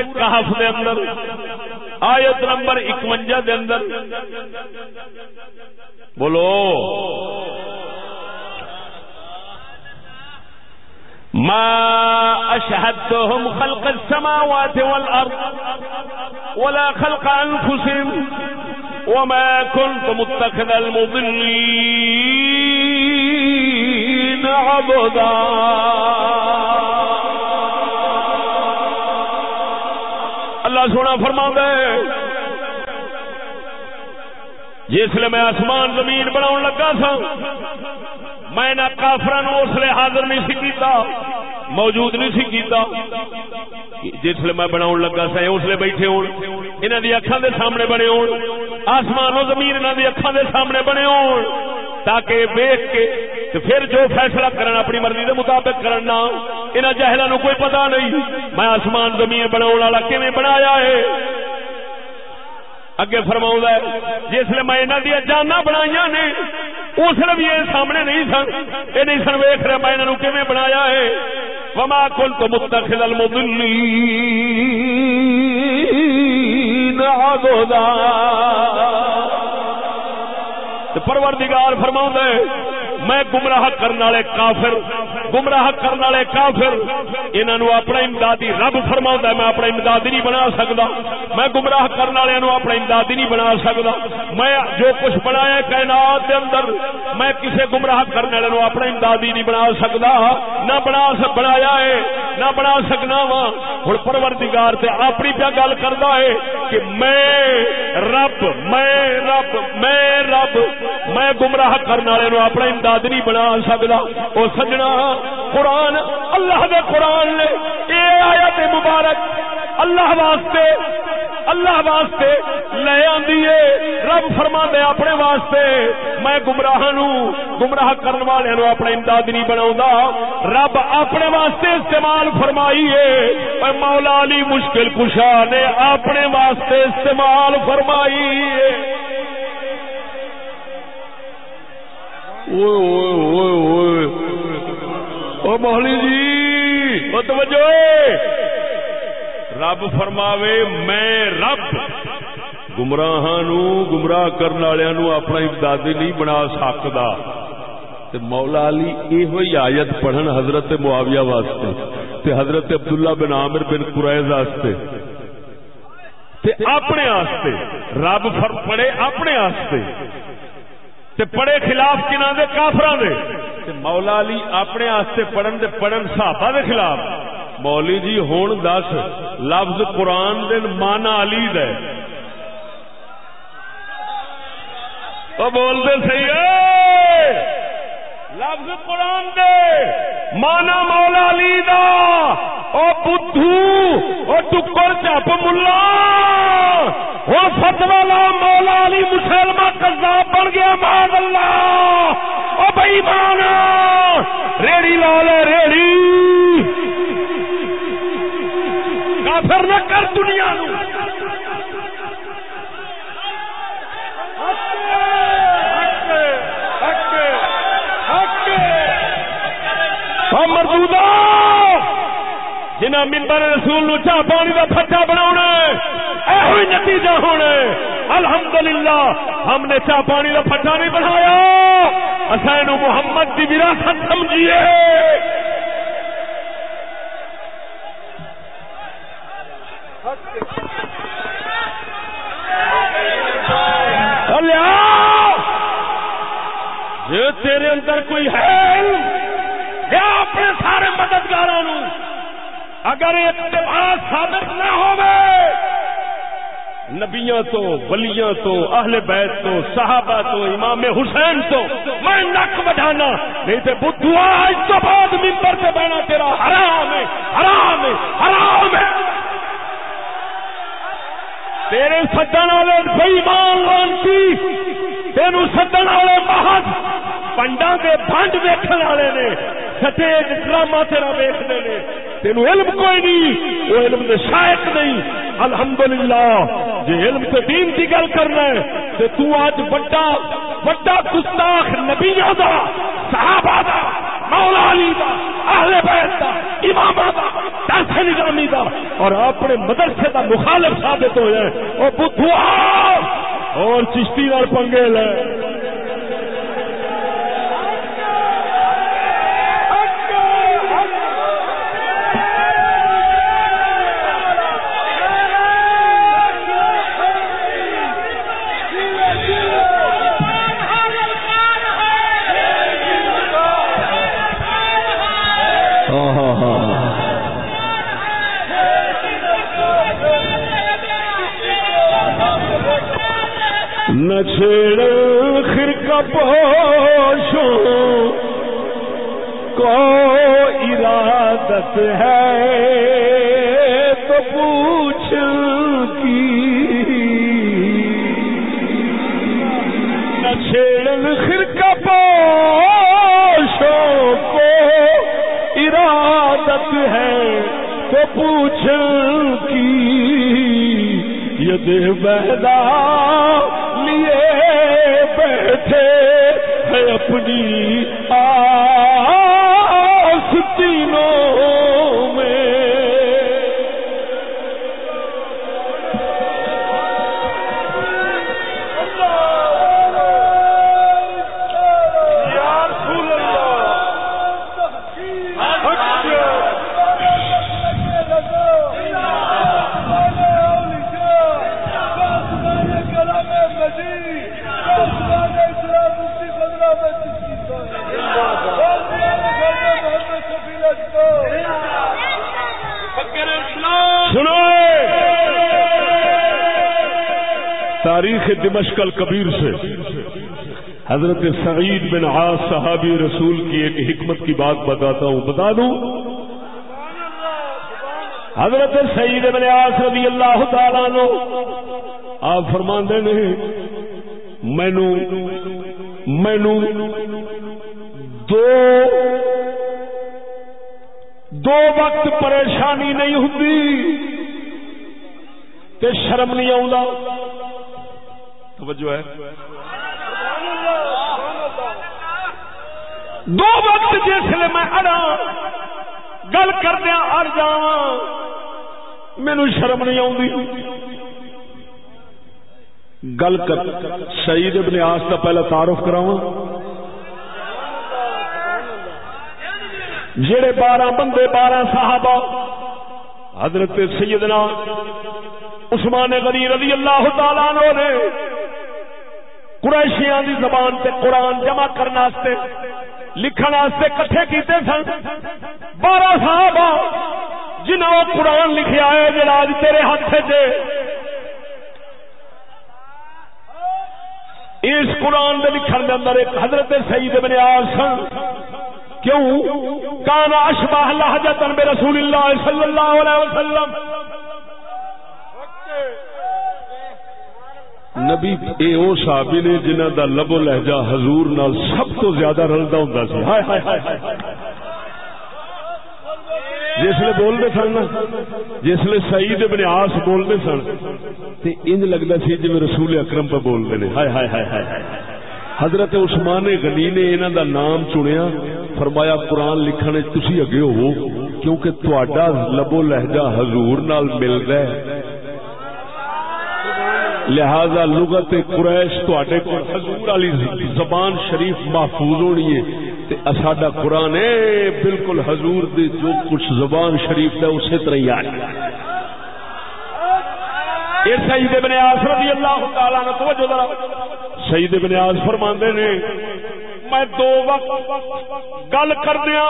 سورت کہف دے اندر آیت نمبر اکوجا دے اندر۔ بولو۔ ما أشهدتهم خلق السماوات والأرض ولا خلق أنفسهم وما كنت متخذ المضلين عبدا۔ اللہ سونا فرما دے۔ جس میں آسمان زمین بنا لگا سا میں نہ کافر اس لیے حاضر نہیں سی کیتا، موجود نہیں سی کیتا۔ جس لیے میں بنا لگا سا اس لیے بیٹھے ہو انہوں دی اکھان دے سامنے بنے ہو آسمان و زمین انہوں دی اکھان دے سامنے بنے ہو تاکہ ویخ کے پھر جو فیصلہ کرنا اپنی مرضی دے مطابق کرنا انہوں جہلوں کوئی پتا نہیں۔ میں آسمان زمین بنا والا کیون بنایا ہے؟ اگے فرما جس لیے میں انہوں دیا جانا بنایا نے اس لیے بھی یہ سامنے نہیں سن یہ نہیں سن ویخ رہا میں انہوں کیون بنایا ہے؟ وما کل تو متخذ المضلین عضدا۔ پروردگار فرما میں گمراہ کرنے والے کافر گمراہ کرنے والے کافر، انہوں اپنا امدادی رب فرما میں اپنا امدادی نہیں بنا سکتا میں گمراہ کرنے والے اپنا امدادی نہیں بنا سکتا میں جو کچھ بنایا کائنات دے اندر، میں کسی گمراہ کرنے والے اپنا امدادی نہیں بنا سکتا نہ بنا بنایا ہے نہ بنا سکنا وا۔ ہوں پروردگار تے اپنی پیا گل کرتا ہے کہ میں رب میں رب میں رب، میں گمراہ کرنے والے نو اپنا امداد نہیں بنا سکتا وہ سجنا، قرآن، اللہ دے قرآن نے یہ آیا مبارک، اللہ واسطے اللہ واسطے لے آدھی رب فرما دے اپنے واسطے، میں گمراہ گمراہ کرنے والے نو اپنا امداد نہیں بنا رب اپنے واسطے استعمال فرمائی ہے مولا علی مشکل کشا نے اپنے واسطے استعمال فرمائی ہے مولی جی وہ توجہ رب فرماوے، میں رب گمراہ گمراہ کرنے والوں اپنا امدادی نہیں بنا سکتا۔ مولا علی یہ آیت پڑھن حضرت معاویہ واسطے، تے حضرت عبداللہ بن عامر بن قریض واسطے۔ تے اپنے واسطے، رب فر پڑے اپنے واسطے۔ تے پڑے خلاف کنہ دے کافران دے۔ تے مولا علی اپنے واسطے پڑھن دے، پڑھن صحابہ دے خلاف۔ مولی جی ہوں دس، لفظ قرآن دن مانا علی دے۔ وہ بولتے سی لفظ قرآن دے۔ مانا مولا علی دا۔ او بدھو، او ٹکر چپ ملا۔ وہ فتوالا مولا علی مسلمان کذاب بن گیا ماد اللہ۔ او بھائی مانا ریڑی لا لے ریڑی کافر نہ کر دنیا نو۔ جنہ ممبر رسول نو چاہ پانی کا پٹا بنا یہ نتیجہ ہونا الحمدللہ، ہم نے چاہ پانی کا پٹا نہیں بنایا۔ اصل محمد کی وراثت سمجھیے۔ جی تیرے اندر کوئی ہے یا اپنے سارے مددگار اگر اتباع ثابت نہ ہو نبیاں تو، ولیاں تو، اہل بیت تو، صحابہ تو، امام حسین تو، میں نک بٹھانا نہیں تو بدھوا اس تو بعد ممبر سے بہنا تیرا حرام ہے حرام ہے حرام ہے۔ تیرے سدن والے بئی مان لانتی تین سدن والے محض پنڈا کے بنڈ ویکن والے نے۔ سٹیج ڈرامہ تیرا ویکنے نے۔ تینو علم کوئی نہیں وہ علم دے شائق نہیں۔ الحمدللہ، جے علم تے دین دی گل کرنا ہے، تے تو اج بڑا بڑا گستاخ نبیوں دا، صحابہ دا، مولا علی دا، اہل بیت دا امام دا دس نظامی دا، اور اپنے مدرسے دا مخالف ثابت ہو جائے او بدھوا اور چشتی نال پنگے لے۔ چھیڑ خرکا پوشو کو ارادت ہے تو پوچھ کی چھیڑ خرکا پوشو کو ارادت ہے تو پوچھ کی ید بہدا اپنی آس تینوں تاریخ دمشق الکبیر سے۔ حضرت سعید بن عاص صحابی رسول کی ایک حکمت کی بات بتاتا ہوں۔ بتا دوں۔ حضرت سعید بن عاص رضی اللہ تعالی نو آپ فرماندے نے، مینو مینو دو دو وقت پریشانی نہیں ہوتی، تے شرم نہیں آ توجہ ہے۔ دو وقت جسے میں اڑا، گل کردیا اڑ جا مینو شرم نہیں آتی گل کر شہید ابن آس کا پہلا تعارف کراوا جڑے بارہ بندے، بارہ صحابہ، حضرت سیدنا عثمان غنی رضی اللہ تعالیٰ نے قریشیاں دی زبان تے قرآن جمع کرنے لکھن واسطے کٹھے کیتے سن۔ بارہ صحابہ جنہوں قرآن لکھیا ہے جڑا اج تیرے ہاتھ سے اس قرآن دے لکھن دے اندر ایک حضرت سعید ابن آل سن۔ کیوں؟ کانا اشبہ لہجتن بے رسول اللہ صلی اللہ علیہ وسلم۔ نبی اے او صحابی نے جنہ دا لب و لہجہ حضور نال سب تو زیادہ رلدا ہوندا سی۔ ہائے ہائے ہائے جسے بولتے سن نا جسے سعید ابن آس بولتے سن، تے انج لگتا سی جی رسول اکرم پہ بولتے ہیں ہائے ہائے ہائے ہائے حضرت عثمان غنی نے انہوں دا نام چنیا، فرمایا قرآن لکھنے تسی اگے ہو کیونکہ تہاڈا لبو لہجہ حضور نال ملدا ہے۔ لہذا لغت قریش تے کو حضور علی زبان شریف محفوظ ہونی ہے ساڈا قرآن ہے بالکل حضور دی جو کچھ زبان شریف ہے اسی طرح ہی آ سعید ابن آس رضی اللہ تعالی نے توجہ ذرا۔ سعید ابن آس فرماندے نے، میں دو وقت گل کردیا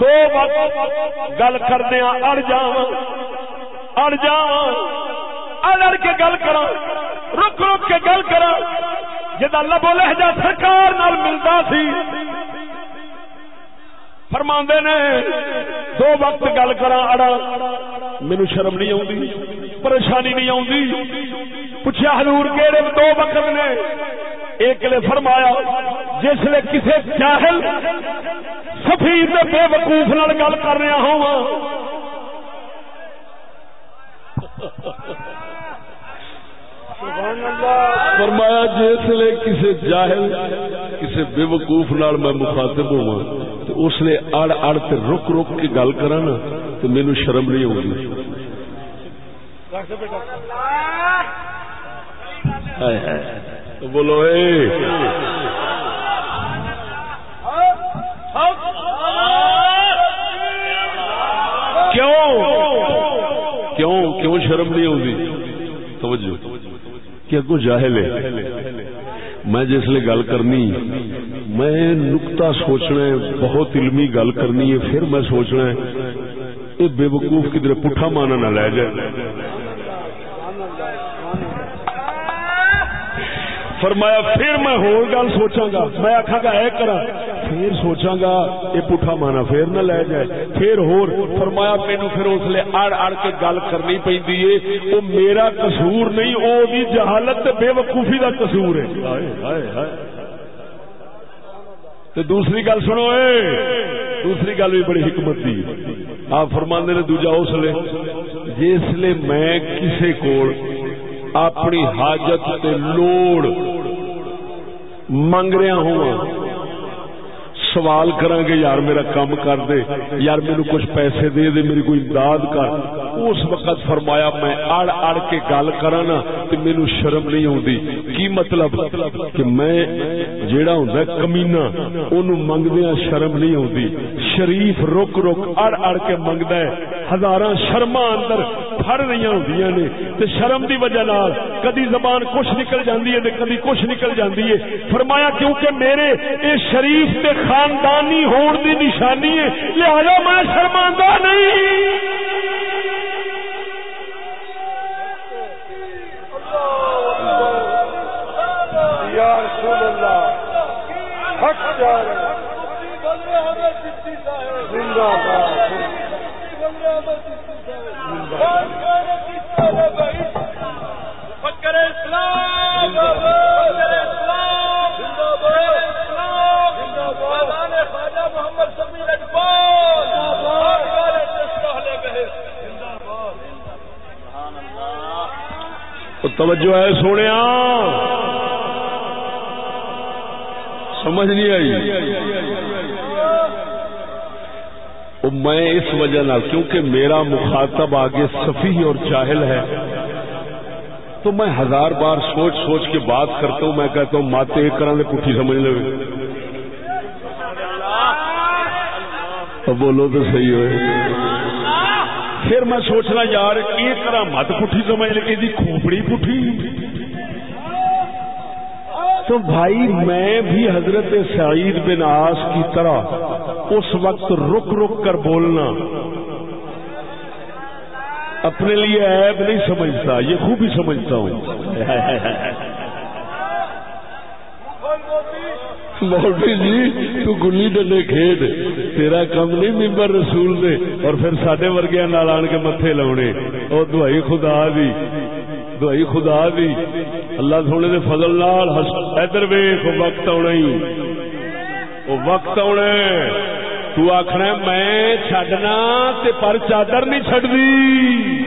دو وقت گل کردیا اڑ جاواں اڑ جاواں۔ اڑ کے گل کرا رک رک کے گل کرا جا لبو لہجہ سرکار نال ملتا سی۔ فرما نے، دو وقت گل کرا اڑا مینو شرم نہیں آتی پریشانی نہیں آتی پوچھا حضور کہڑے دو وقت نے ایک نے فرمایا، جس نے کسی چاہل سفید بے وقوف نال گل کر رہا ہوں فرمایا جی جس لے کسی جاہل کسی بے وقوف نال میں مخاطب ہوا تو اس نے اڑ اڑ تے رک رک کے گل کرا نا تو مینو شرم نہیں ہوگی بولو، اے۔ کیوں؟ کیوں؟ کیوں شرم نہیں ہوگی توجہ۔ کہ اگو جاہل ہے۔ میں جس لیے گل کرنی، میں نکتا سوچنا ہے، بہت علمی گل کرنی ہے، پھر میں سوچنا ہے یہ بے وقوف کدھر پٹھا مانا نہ لے جائے۔ فرمایا پھر میں ہور گل سوچاں گا۔ میں آخا گا اے کرا۔ پھر سوچاں گا یہ پٹھا مانا پھر نہ لے جائے۔ پھر ہور فرمایا مینو پھر اس لیے اڑ اڑ کے گل کرنی پی وہ میرا قصور نہیں وہ بھی جہالت بے وقوفی کا قصور ہے۔ تو دوسری گل سنو اے۔ دوسری گل بھی بڑی حکمت تھی آپ فرماندے نے دوجا اس لیے جس لیے میں کسی کو اپنی حاجت تے لوڑ منگ رہا ہوں۔ سوال کرا گے یار میرا کام کر دے، یار میرے کچھ پیسے دے دے، میری کوئی امداد کر. اس وقت فرمایا، میں اڑ اڑ کے گل کرا نا تو میرے شرم نہیں آتی کی مطلب؟ کہ میں جیڑا ہوں کمینا ان شرم نہیں آتی شریف رک رک اڑ اڑ کے منگتا ہے ہزار شرما اندر پھڑ رہی ہوں نے۔ تے شرم دی وجہ نال کدی زبان کچھ نکل جاندی ہے کدی کچھ نکل جاندی ہے۔ فرمایا، کیونکہ میرے اے شریف تے خاندانی ہون دی نشانی ہے۔ لہذا میں شرماندہ نہیں۔ زندہ باد۔ توجہ ہے سونے سمجھ نہیں آئی۔ میں اس وجہ نہ کیونکہ میرا مخاطب آگے سفی اور چاہل ہے، تو میں ہزار بار سوچ سوچ کے بات کرتا ہوں، میں کہتا ہوں، ماتے ایک کرا نے پٹھی سمجھ لو بولو تو صحیح ہوئے۔ پھر میں سوچنا یار ایک طرح مت پٹھی سمجھ لے کہ کھوپڑی پٹھی۔ تو بھائی میں بھی حضرت سعید بن آس کی طرح اس وقت رک رک کر بولنا اپنے لیے عیب نہیں سمجھتا، یہ خوب ہی سمجھتا ہوں۔ مولوی جی تو گلی ڈنڈے کھیڈ تیرا کم نہیں ممبر رسول دے، اور پھر سڈے ورگیا نال آن کے متے لاؤنے۔ اور دوائی خدا دی، دوائی خدا دی۔ اللہ سونے دے فضل نال ادھر ویخ وقت آنا ہی۔ وہ وقت آنا تو آخنا میں چڈنا پر چادر نہیں چڈی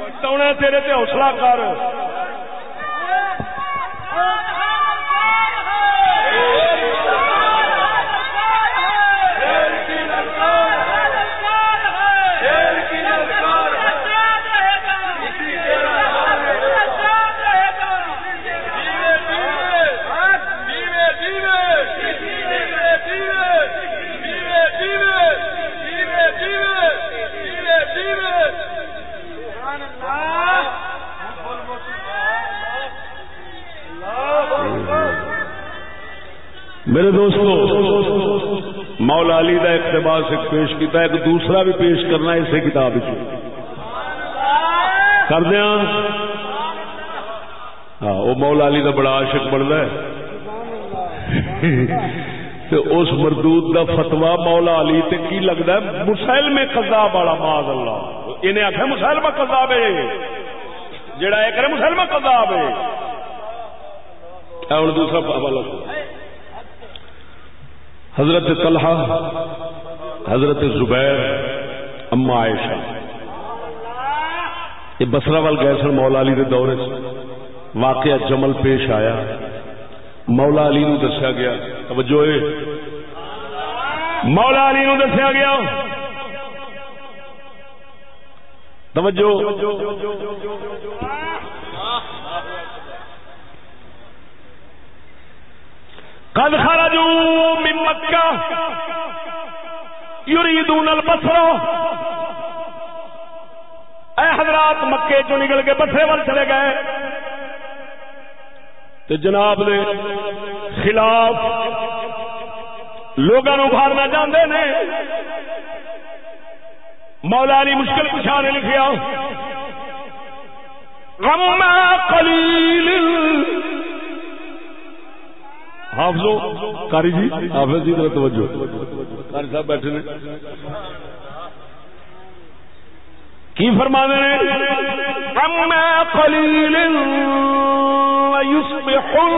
وقت آنا تیرے تے حوصلہ کر۔ میرے دوستو، مولا علی کا اقتباس ایک پیش کیتا ہے، ایک دوسرا بھی پیش کرنا ہے اسے کتاب کر دیا؟ ہاں وہ مولا علی کا بڑا عاشق بنتا ہے۔ تو اس مردود دا فتوا مولا علی تے کی لگتا ہے؟ مسائل میں قذاب والا، معاذ اللہ۔ انہیں آخر مسلمہ قذاب ہے۔ جڑا ایک مسلمہ قذاب ہے۔ اور دوسرا حوالہ حضرت طلحہ، حضرت زبیر اما عائشہ۔ یہ بسرا وال گئے سن مولا علی کے دورے واقعہ جمل پیش آیا۔ مولا علی نو دسیا گیا۔ توجہ مولا علی نو دسیا گیا۔ توجہ۔ قد خرجوا من مكة يريدون البصرة اے حضرات، مکے چو نکل کے بسرے وال چلے گئے۔ تو جناب نے خلاف لوگوں ابھارنا چاہتے نے۔ مولا علی مشکل کشا نے لکھیا۔ غم قلیل حافظو کاری جی؟ حافظ جی طرح توجہ۔ کاری صاحب بیٹھے نے۔ کی فرما دے اما قلیل ويصبحن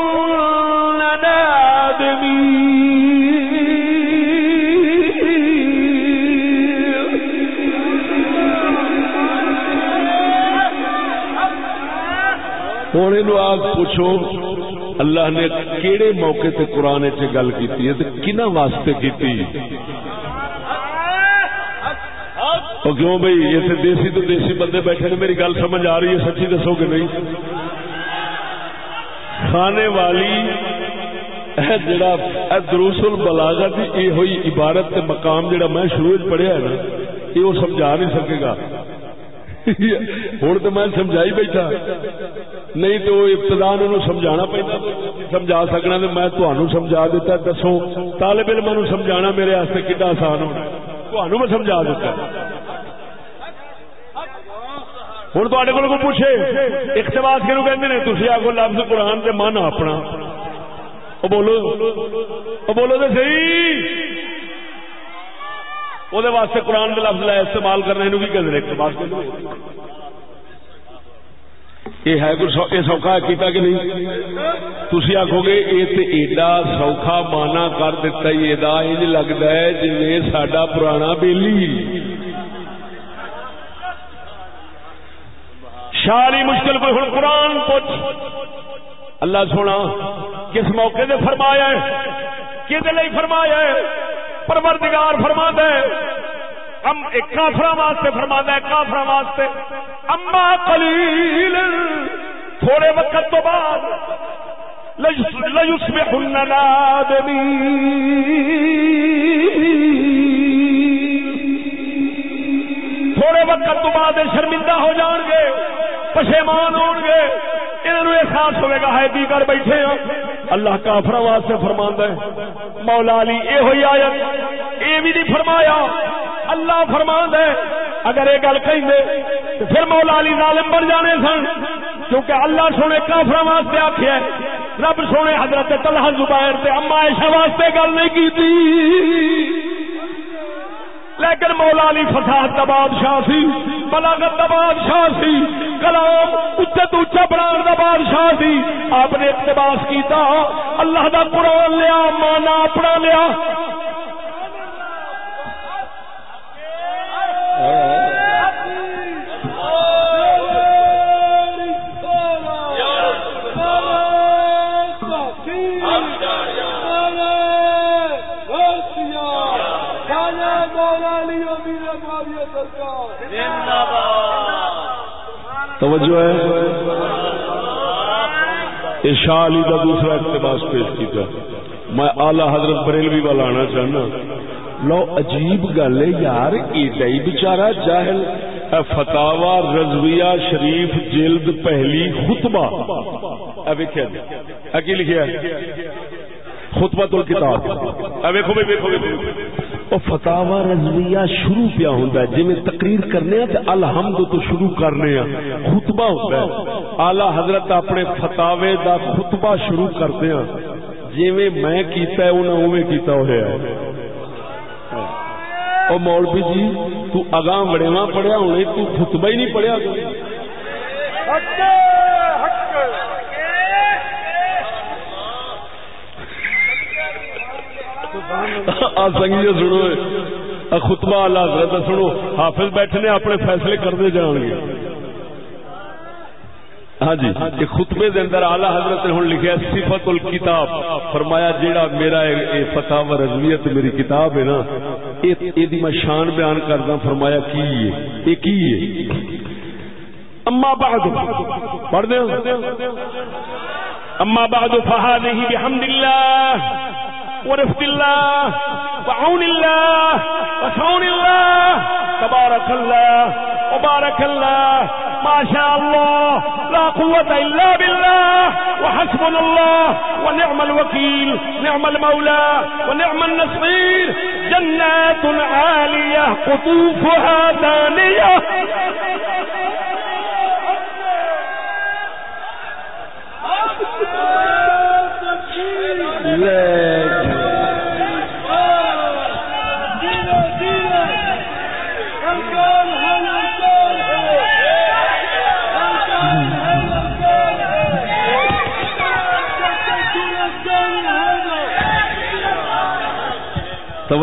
نادمين۔ ہوں یہ آپ پوچھو اللہ نے کیڑے موقع تے قرآن چ گل کی کنا واسطے کی کیوں بھائی اتنے دیسی تو دیسی بندے بیٹھے نے، میری گل سمجھ آ رہی ہے، سچی دسو کہ نہیں؟ کھانے والی جڑا دروس البلاغت یہ ہوئی عبارت تے مقام جڑا میں شروع پڑھیا ہے نا، یہ وہ سمجھا نہیں سکے گا۔ ہوں تو میں سمجھائی بیٹھا۔ نہیں تو ابتدا سمجھا پہنا سمجھا سکنا تو میں تمہوں سمجھا دیتا۔ دسو طالب علم سمجھا میرے واسطے کتا آسان ہونا تمہوں میں سمجھا دیتا۔ ہوں تے کو پوچھے، اقتباس کیوں کہ تھی آگو لفظ قرآن کے من اپنا۔ بولو بولو تو صحیح۔ وہ واسطے قرآن کے لفظ استعمال کرنے بھی کہ یہ ہے کچھ یہ سوکھا کیتا کہ نہیں تھی آخو گے یہ تو ایڈا سوکھا مانا کر دتا یہ لگتا ہے جی سڈا پرانا بیلی شالی مشکل پہ ہوں قرآن پوچھ اللہ سونا کس موقع سے فرمایا ہے کہ فرمایا ہے پروردگار فرما دے ام ایک کافر واسطے فرما ہے کافر واسطے۔ اما قلیل، تھوڑے وقت تو بعد ليصبحن تھوڑے وقت تو بعد شرمندہ ہو جان گے، پشیمان ہو گے۔ انہوں احساس ہوئے گا ہے کر بیٹھے ہیں اللہ کافر واسطے فرما ہے۔ مولا علی یہ ہوئی آیت۔ یہ بھی نہیں فرمایا۔ اللہ فرما ہے۔ اگر یہ گل کہیں تو پھر مولا علی ظالم بن جانے سن۔ کیونکہ اللہ سونے کافر واسطے آخیا رب سونے حضرت طلحہ زبیر تے اما عائشہ واسطے گل نہیں کی تھی۔ لیکن مولا علی فساد کا بادشاہ سی بلاگت کا بادشاہ سی، کلام اچا اچا بنا کا بادشاہ سی۔ آپ نے اقتباس کیتا، اللہ دا قرآن لیا، مانا اپنا لیا۔ توجہ ہے؟ شاہ علی کا دوسرا اقتباس پیش کیا میں آلہ حضرت بریلوی والا آنا چاہنا۔ لو، عجیب گل ہے یار، ایڈا ہی بچارا جاہل۔ فتوا رضویہ شریف جلد پہلی خطبہ۔ کی جی، لکھا خطبہ تو کتاب۔ ویکو ویکو فتوا رضویہ شروع پیا ہوں جی میں تقریر کرنے تو الحمد تو شروع کرنے خطبہ ہوتا ہے۔ آلہ حضرت اپنے فتاوے دا خطبہ شروع کرتے ہیں۔ جی میں کیتا ہے انہیں اوے کیتا ہوا ہے۔ او مولوی جی تو اگاں بڑےواں پڑھیا ہونے تو خطبہ ہی نہیں پڑھیا۔ اچھا! سنگی سنو خطبہ اللہ حضرت سنو۔ حافظ بیٹھے نے اپنے فیصلے کرتے جان گے۔ ہاں جی یہ خطبے دے اندر اعلی حضرت نے ہن لکھیا صفت الکتاب فرمایا، جیڑا میرا اے فتاوی رضویت میری کتاب ہے نا، اے دی میں شان بیان کردا، فرمایا، کی ہے؟ اے کی ہے؟ اما بعد۔ پڑھ دیں اما بعد فهذه بحمد الله ورفق الله وعون الله وشون الله. تبارك الله وبارك الله. ما شاء الله. لا قوة إلا بالله. وحسبنا الله ونعم الوكيل. نعم المولى ونعم النصير. جنات عالية قطوفها دانية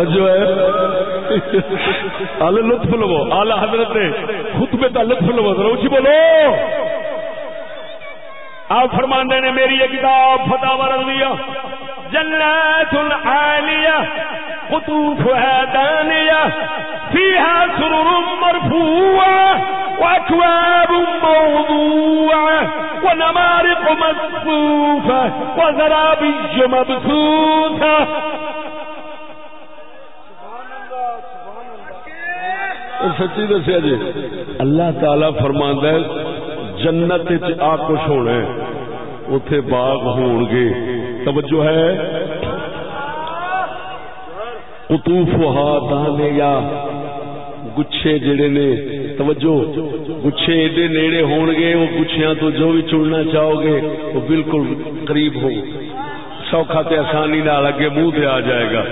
توجہ ہے۔ آل لطف لو آلہ حضرت نے خطبے کا لطف لو روچی بولو۔ آپ فرمانے نے میری یہ کتاب فتح رضویہ، جنات عالیہ قطوفها دانیہ فيها سرر مرفوعة وأكواب موضوعة ونمارق مصفوفة وزرابي مبثوثة سچی دسیا جی۔ اللہ تعالی فرما ہے، جنت آ کچھ ہونا اتے باغ ہون گے۔ توجہ ہے۔ قطوف ہا دانے یا گچھے جڑے نے، توجہ۔ گچھے ایڈے نیڑے ہون گے، وہ گچھیاں تو جو بھی چننا چاہو گے، وہ بالکل قریب ہو سوکھا تے آسانی نال اگے منہ تے آ جائے گا۔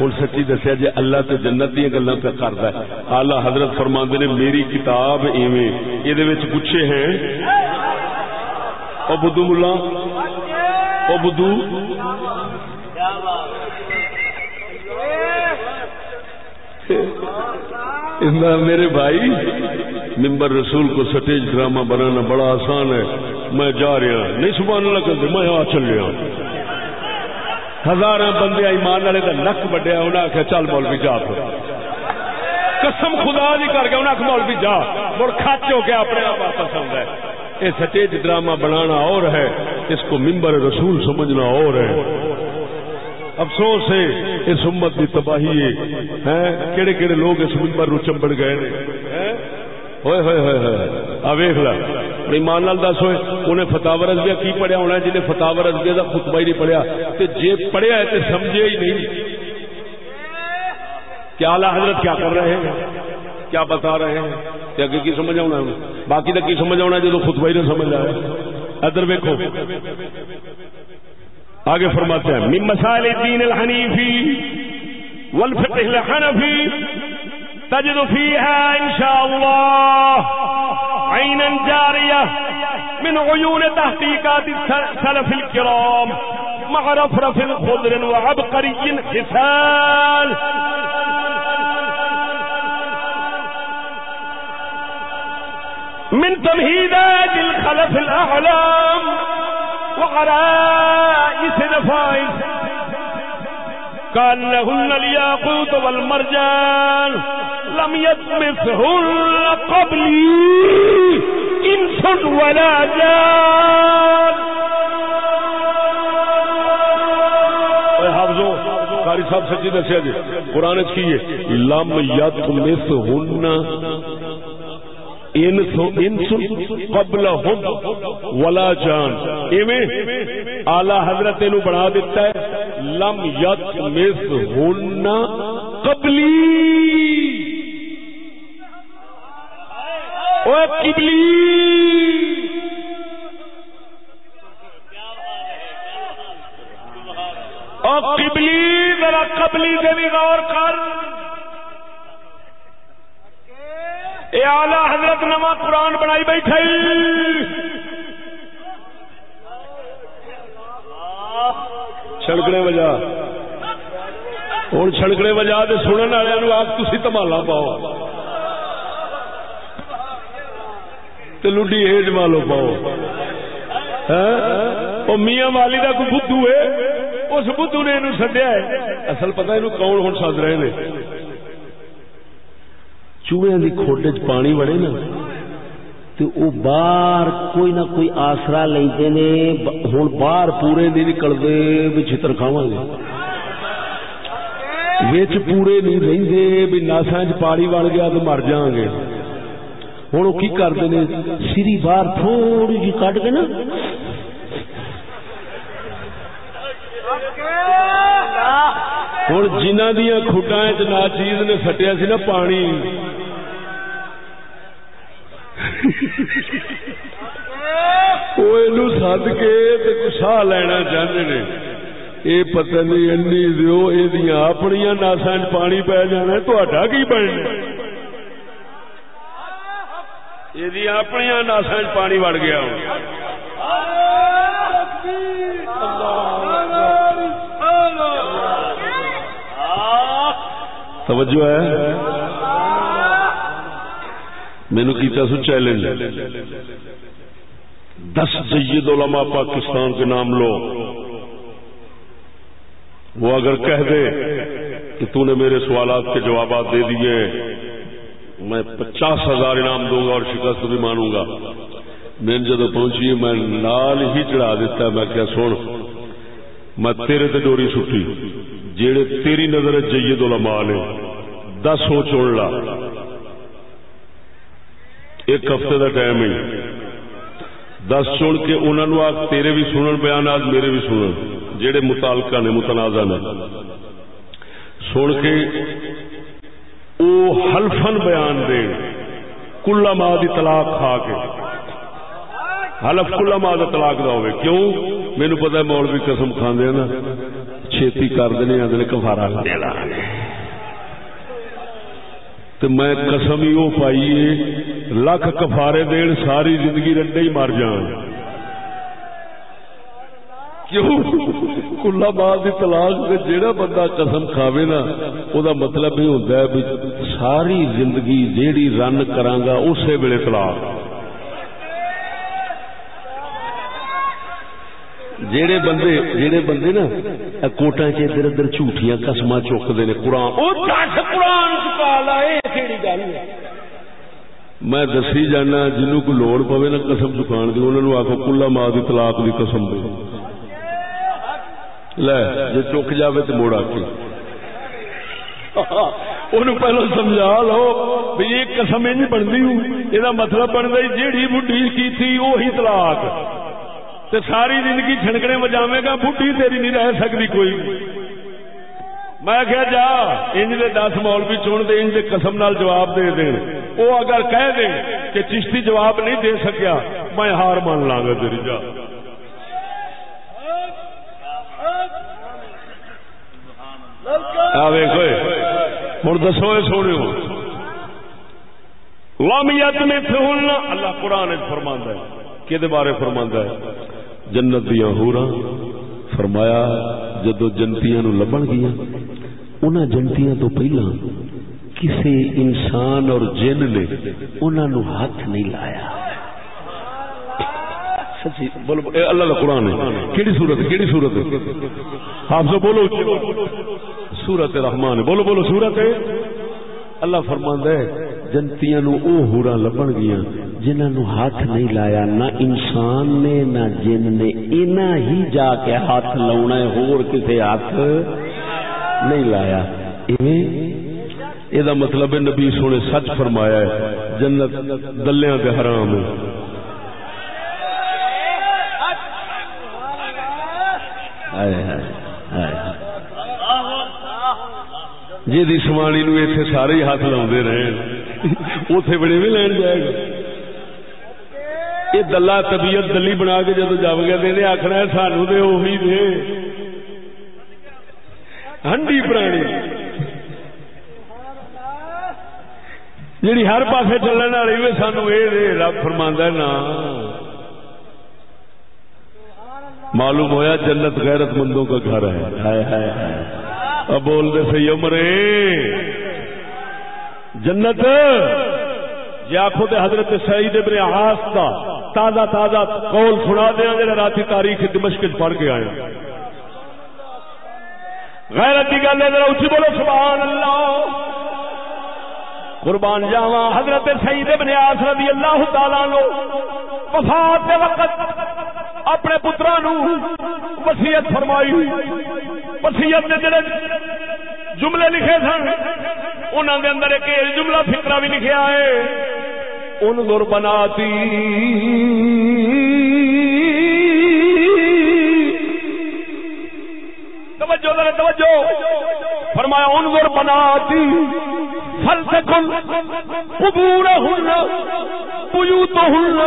ہوں سچی دسیا جی اللہ تے جنت دیا گلا پہ کرتا ہے۔ آلہ حضرت فرماندے نے، میری کتاب ایویں یہ گچھے ہیں او بدو ملا او بدو میرے بھائی، ممبر رسول کو سٹیج ڈرامہ بنانا بڑا آسان ہے۔ میں جا رہا نہیں، سبحان اللہ کرتے میں آ چل رہا ہزار بندے ایمان والے کا نک وڈیا انہیں آخیا چل مولوی جا قسم خدا جی کر کے انہیں آخ مولوی جا۔ مڑ خچ ہو کے اپنے آپ واپس آتا ہے۔ یہ سٹیج جی ڈرامہ بنانا اور ہے، اس کو ممبر رسول سمجھنا اور ہے۔ افسوس ہے، اس امت کی تباہی ہے۔ کہڑے کہڑے لوگ اس ممبر نو چمبڑ گئے ہوئے ہوئے ہوئے ہوئے۔ آ ویخ لا۔ ایمان لال دس ہوئے، انہیں فتاور ازبیا کی پڑھیا ہونا جنہیں فتاور ازبیا کا خطبہ ہی نہیں پڑھیا۔ تو جے پڑھیا ہے تو سمجھے ہی نہیں۔ کیا اعلی حضرت کیا کر رہے ہیں؟ کیا بتا رہے ہیں؟ کہ اگے کی سمجھ آنا باقی تک کی سمجھ آنا جب خطبہ ہی نہ سمجھ آیا؟ ادھر ویکو آگے فرماتے ہیں، من مسائل الدین الحنیفی والفقہ الحنفی تجد فيها إن شاء الله عينا جارية من عيون تحقيقات السلف الكرام مع رفرف خضر وعبقري حسان من تمهيدات الخلف الأعلام وعرائس نفائس كان لهن الياقوت والمرجان لم يتمثهن قبلي انس ولا جان. حافظو، قاری صاحب سچی دسیا جی قرآن کی ہے؟ لم یتمثهن قبل ولا جان۔ آلہ حضرت نو بنا دیتا ہے، لم یت مس ہونا قبلی۔ قبلی قبلی، ذرا قبلی سے بھی غور کر۔ اے آلہ حضرت نواں قرآن بنائی بیٹھے۔ چھڑکنے وجہ۔ ہوں چھڑکنے وجہ تو سننے والے آپ تھی تمالا پاؤ۔ تو لڈی ایج مالو پاؤ۔ ہاں؟ میاں والی کا کوئی بدھو ہے؟ اس بدھو نے سدیا ہے۔ اصل پتا یہ کون ہوں سد رہے ہیں چوہے کی کھوڈ چ پانی بڑے نا تو او باہر کوئی نہ کوئی آسرا لیندے نے، ہن باہر پورے نہیں نکلدے بھی چھتر کھاواں گے۔ وچ پورے نہیں رہندے بھی ناساں چ پاڑی وڑ گیا تو مر جاں گے۔ ہن او کی کردے نے سری باہر تھوڑی جی کڈ کے نا۔ ہوں جنہ دیا خوٹا چ چیز نے سٹیا سی نا پانی۔ سد کے سا لینا چاہتے نے۔ یہ پتہ نہیں اینی دیو یہ اپنی ناسا پانی پی جانا تا کی بننا یہ اپنی ناسا پانی وڑ گیا توجہ ہے؟ مینو کیتا سو چیلنج دس جید علماء پاکستان کے نام لو. وہ اگر کہہ دے کہ تو نے میرے سوالات کے جوابات دے دیے، میں پچاس ہزار انعام دوں گا اور شکست بھی مانوں گا۔ میں جب پہنچی، میں لال ہی چڑھا دیتا، میں کیا سن، میں تیرے تے ڈوری سٹی۔ جیڑے تیری نظر جید علماء نے دس ہو چڑ لا۔ ایک ہفتے کا ٹائم ہی دس چن کے انہوں آ تیرے بھی سنن بیان آج میرے بھی سنن۔ جہے متعلقہ نے، متنازع نے۔ سن کے او حلفن بیان دے کلا ماں کی طلاق کھا کے۔ حلف کلا ماں کا طلاق دا ہوئے۔ کیوں؟ مینو پتا مول بھی قسم کھانے نا۔ چھتی کر دیں آدھے کفارا تو میں قسم ہی وہ پائی ہے لکھ کفارے دین ساری زندگی رنڈے ہی مر جان۔ کیوں؟ کلا بعد کی تلاش سے جہاں بندہ قسم کھاوے نا وہ مطلب یہ ہوتا ہے ساری زندگی جیڑی رن کرانگا اسی ویلے تلاش۔ جیڑے بندے جیڑے بندے نا کوٹا چ ادھر ادھر جھوٹیاں قسم چکتے ہیں قرآن۔ وہ دس قرآن چکا لا یہ کہڑی گل ہے؟ میں دسی جانا جنہوں کو لوڑ پوے نا قسم چکان کی انہوں نے آخو کلا ماں کی طلاق کی قسم دے۔ لے جی چک جاوے تو موڑ آ کے پہلو سمجھا لو بھی یہ قسم نہیں بنتی یہ مطلب بنتا جیڑی بڈی کی تھی وہی طلاق۔ تے ساری زندگی چھنکنے بجاوے گا بڈھی تیری نہیں رہ سکتی کوئی۔ میں کیا جا، انج دے دس مولوی چن دے، انج دے قسم نال جواب دے دیں وہ اگر کہہ دیں کہ چشتی جواب نہیں دے سکیا، میں ہار مان لاں گا تیری جا۔ ہوں دسو سونے لامیت میں اللہ قرآن فرماندہ ہے۔ کہ بارے فرماندہ ہے؟ جنت دیا ہورا فرمایا جدو جنتیاں نو لبن گیا انہاں جنتیاں تو پہلا کسی انسان اور جن نے انہاں نو ہاتھ نہیں لایا۔ سچی، بولو، اے اللہ کا قرآن ہے۔ کیڑی صورت کیڑی صورت حافظ بولو۔ سورت رحمان بولو بولو، سورت اللہ فرماندا ہے جنتیاں نو او ہورا لبن گیا جنہاں نو ہاتھ نہیں لایا نہ انسان نے نہ جن نے اینا ہی جا کے ہاتھ لاؤنا ہے ہور کسے ہاتھ نہیں لایا ایویں یہ مطلب ہے نبی سونے سچ فرمایا ہے جنت دلیاں تے حرام ہے جی سوانی نو اتنے سارے ہاتھ لاؤ رہے اتے بڑے بھی لین جائے گا۔ یہ دلہ طبیعت دلی بنا کے جدو جب گیا دے آخنا سانو دے وہی دے۔ ہنڈی پرانی۔ جیڑی ہر پاسے چلنے والی بھی سانو یہ رب فرما نا۔ معلوم ہویا جنت غیرت مندوں کا گھر ہے۔ ہائے ہائے ہائے۔ بول دے سی عمرے جنت۔ جی آخو تے حضرت سعید ابن عاص دا تازہ تازہ قول سنا دیا جا رات تاریخ دمشق پڑھ کے آیا غیرت کی گل ہے اچھی بولو، سبحان اللہ۔ قربان جاوا حضرت سعید ابن عاص رضی اللہ تعالی لو وفات کے وقت اپنے پترا نو وسیعت فرمائی وسیعت کے جڑے جملے لکھے سن۔ انہوں دے اندر ایک جملہ فکرا بھی لکھا ہے۔ انظر بناتی۔ توجہ ذرا، توجہ۔ فرمایا انظر بناتی۔ فل سکن قبور ہن بیوت ہن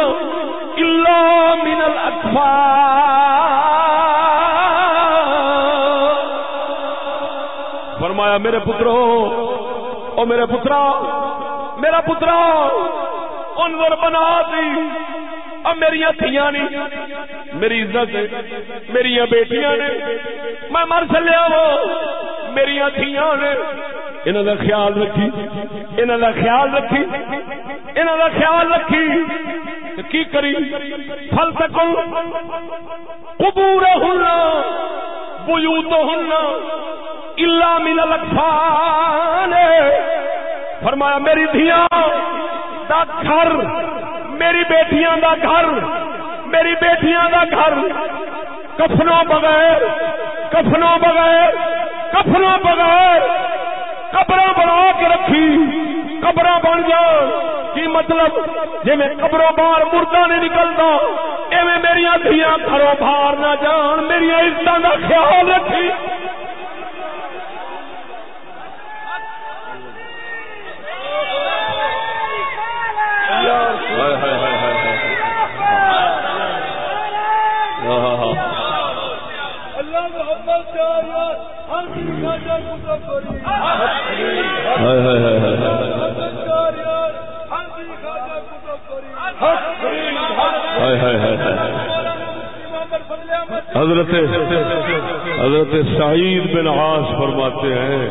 الا من الاکفار۔ میرے پترو، او میرے پترا، میرا پترا، انظر بنا دی۔ اب میری تھیاں نہیں میری عزت میری بیٹیاں نے، میں مر چلیا وہ میری تھیاں نے انہوں کا خیال رکھی۔ انہوں کا خیال رکھی۔ انہوں کا خیال رکھی۔ کی کری؟ پھل تک قبور ہننا بیوت ہننا الا من الاکفان۔ فرمایا، میری دھیاں دا گھر، میری بیٹیاں دا گھر، میری بیٹیاں دا گھر۔ کفنوں بغیر کفنوں بغیر کفنوں بغیر۔ قبر بنا کے رکھی قبر بن جان۔ کی مطلب؟ جی میں قبروں باہر مردہ نہیں نکلتا، ایویں میری دھیاں گھروں باہر نہ جان میری عزتوں کا خیال رکھی۔ حضرت حضرت سعید بن عاص فرماتے ہیں،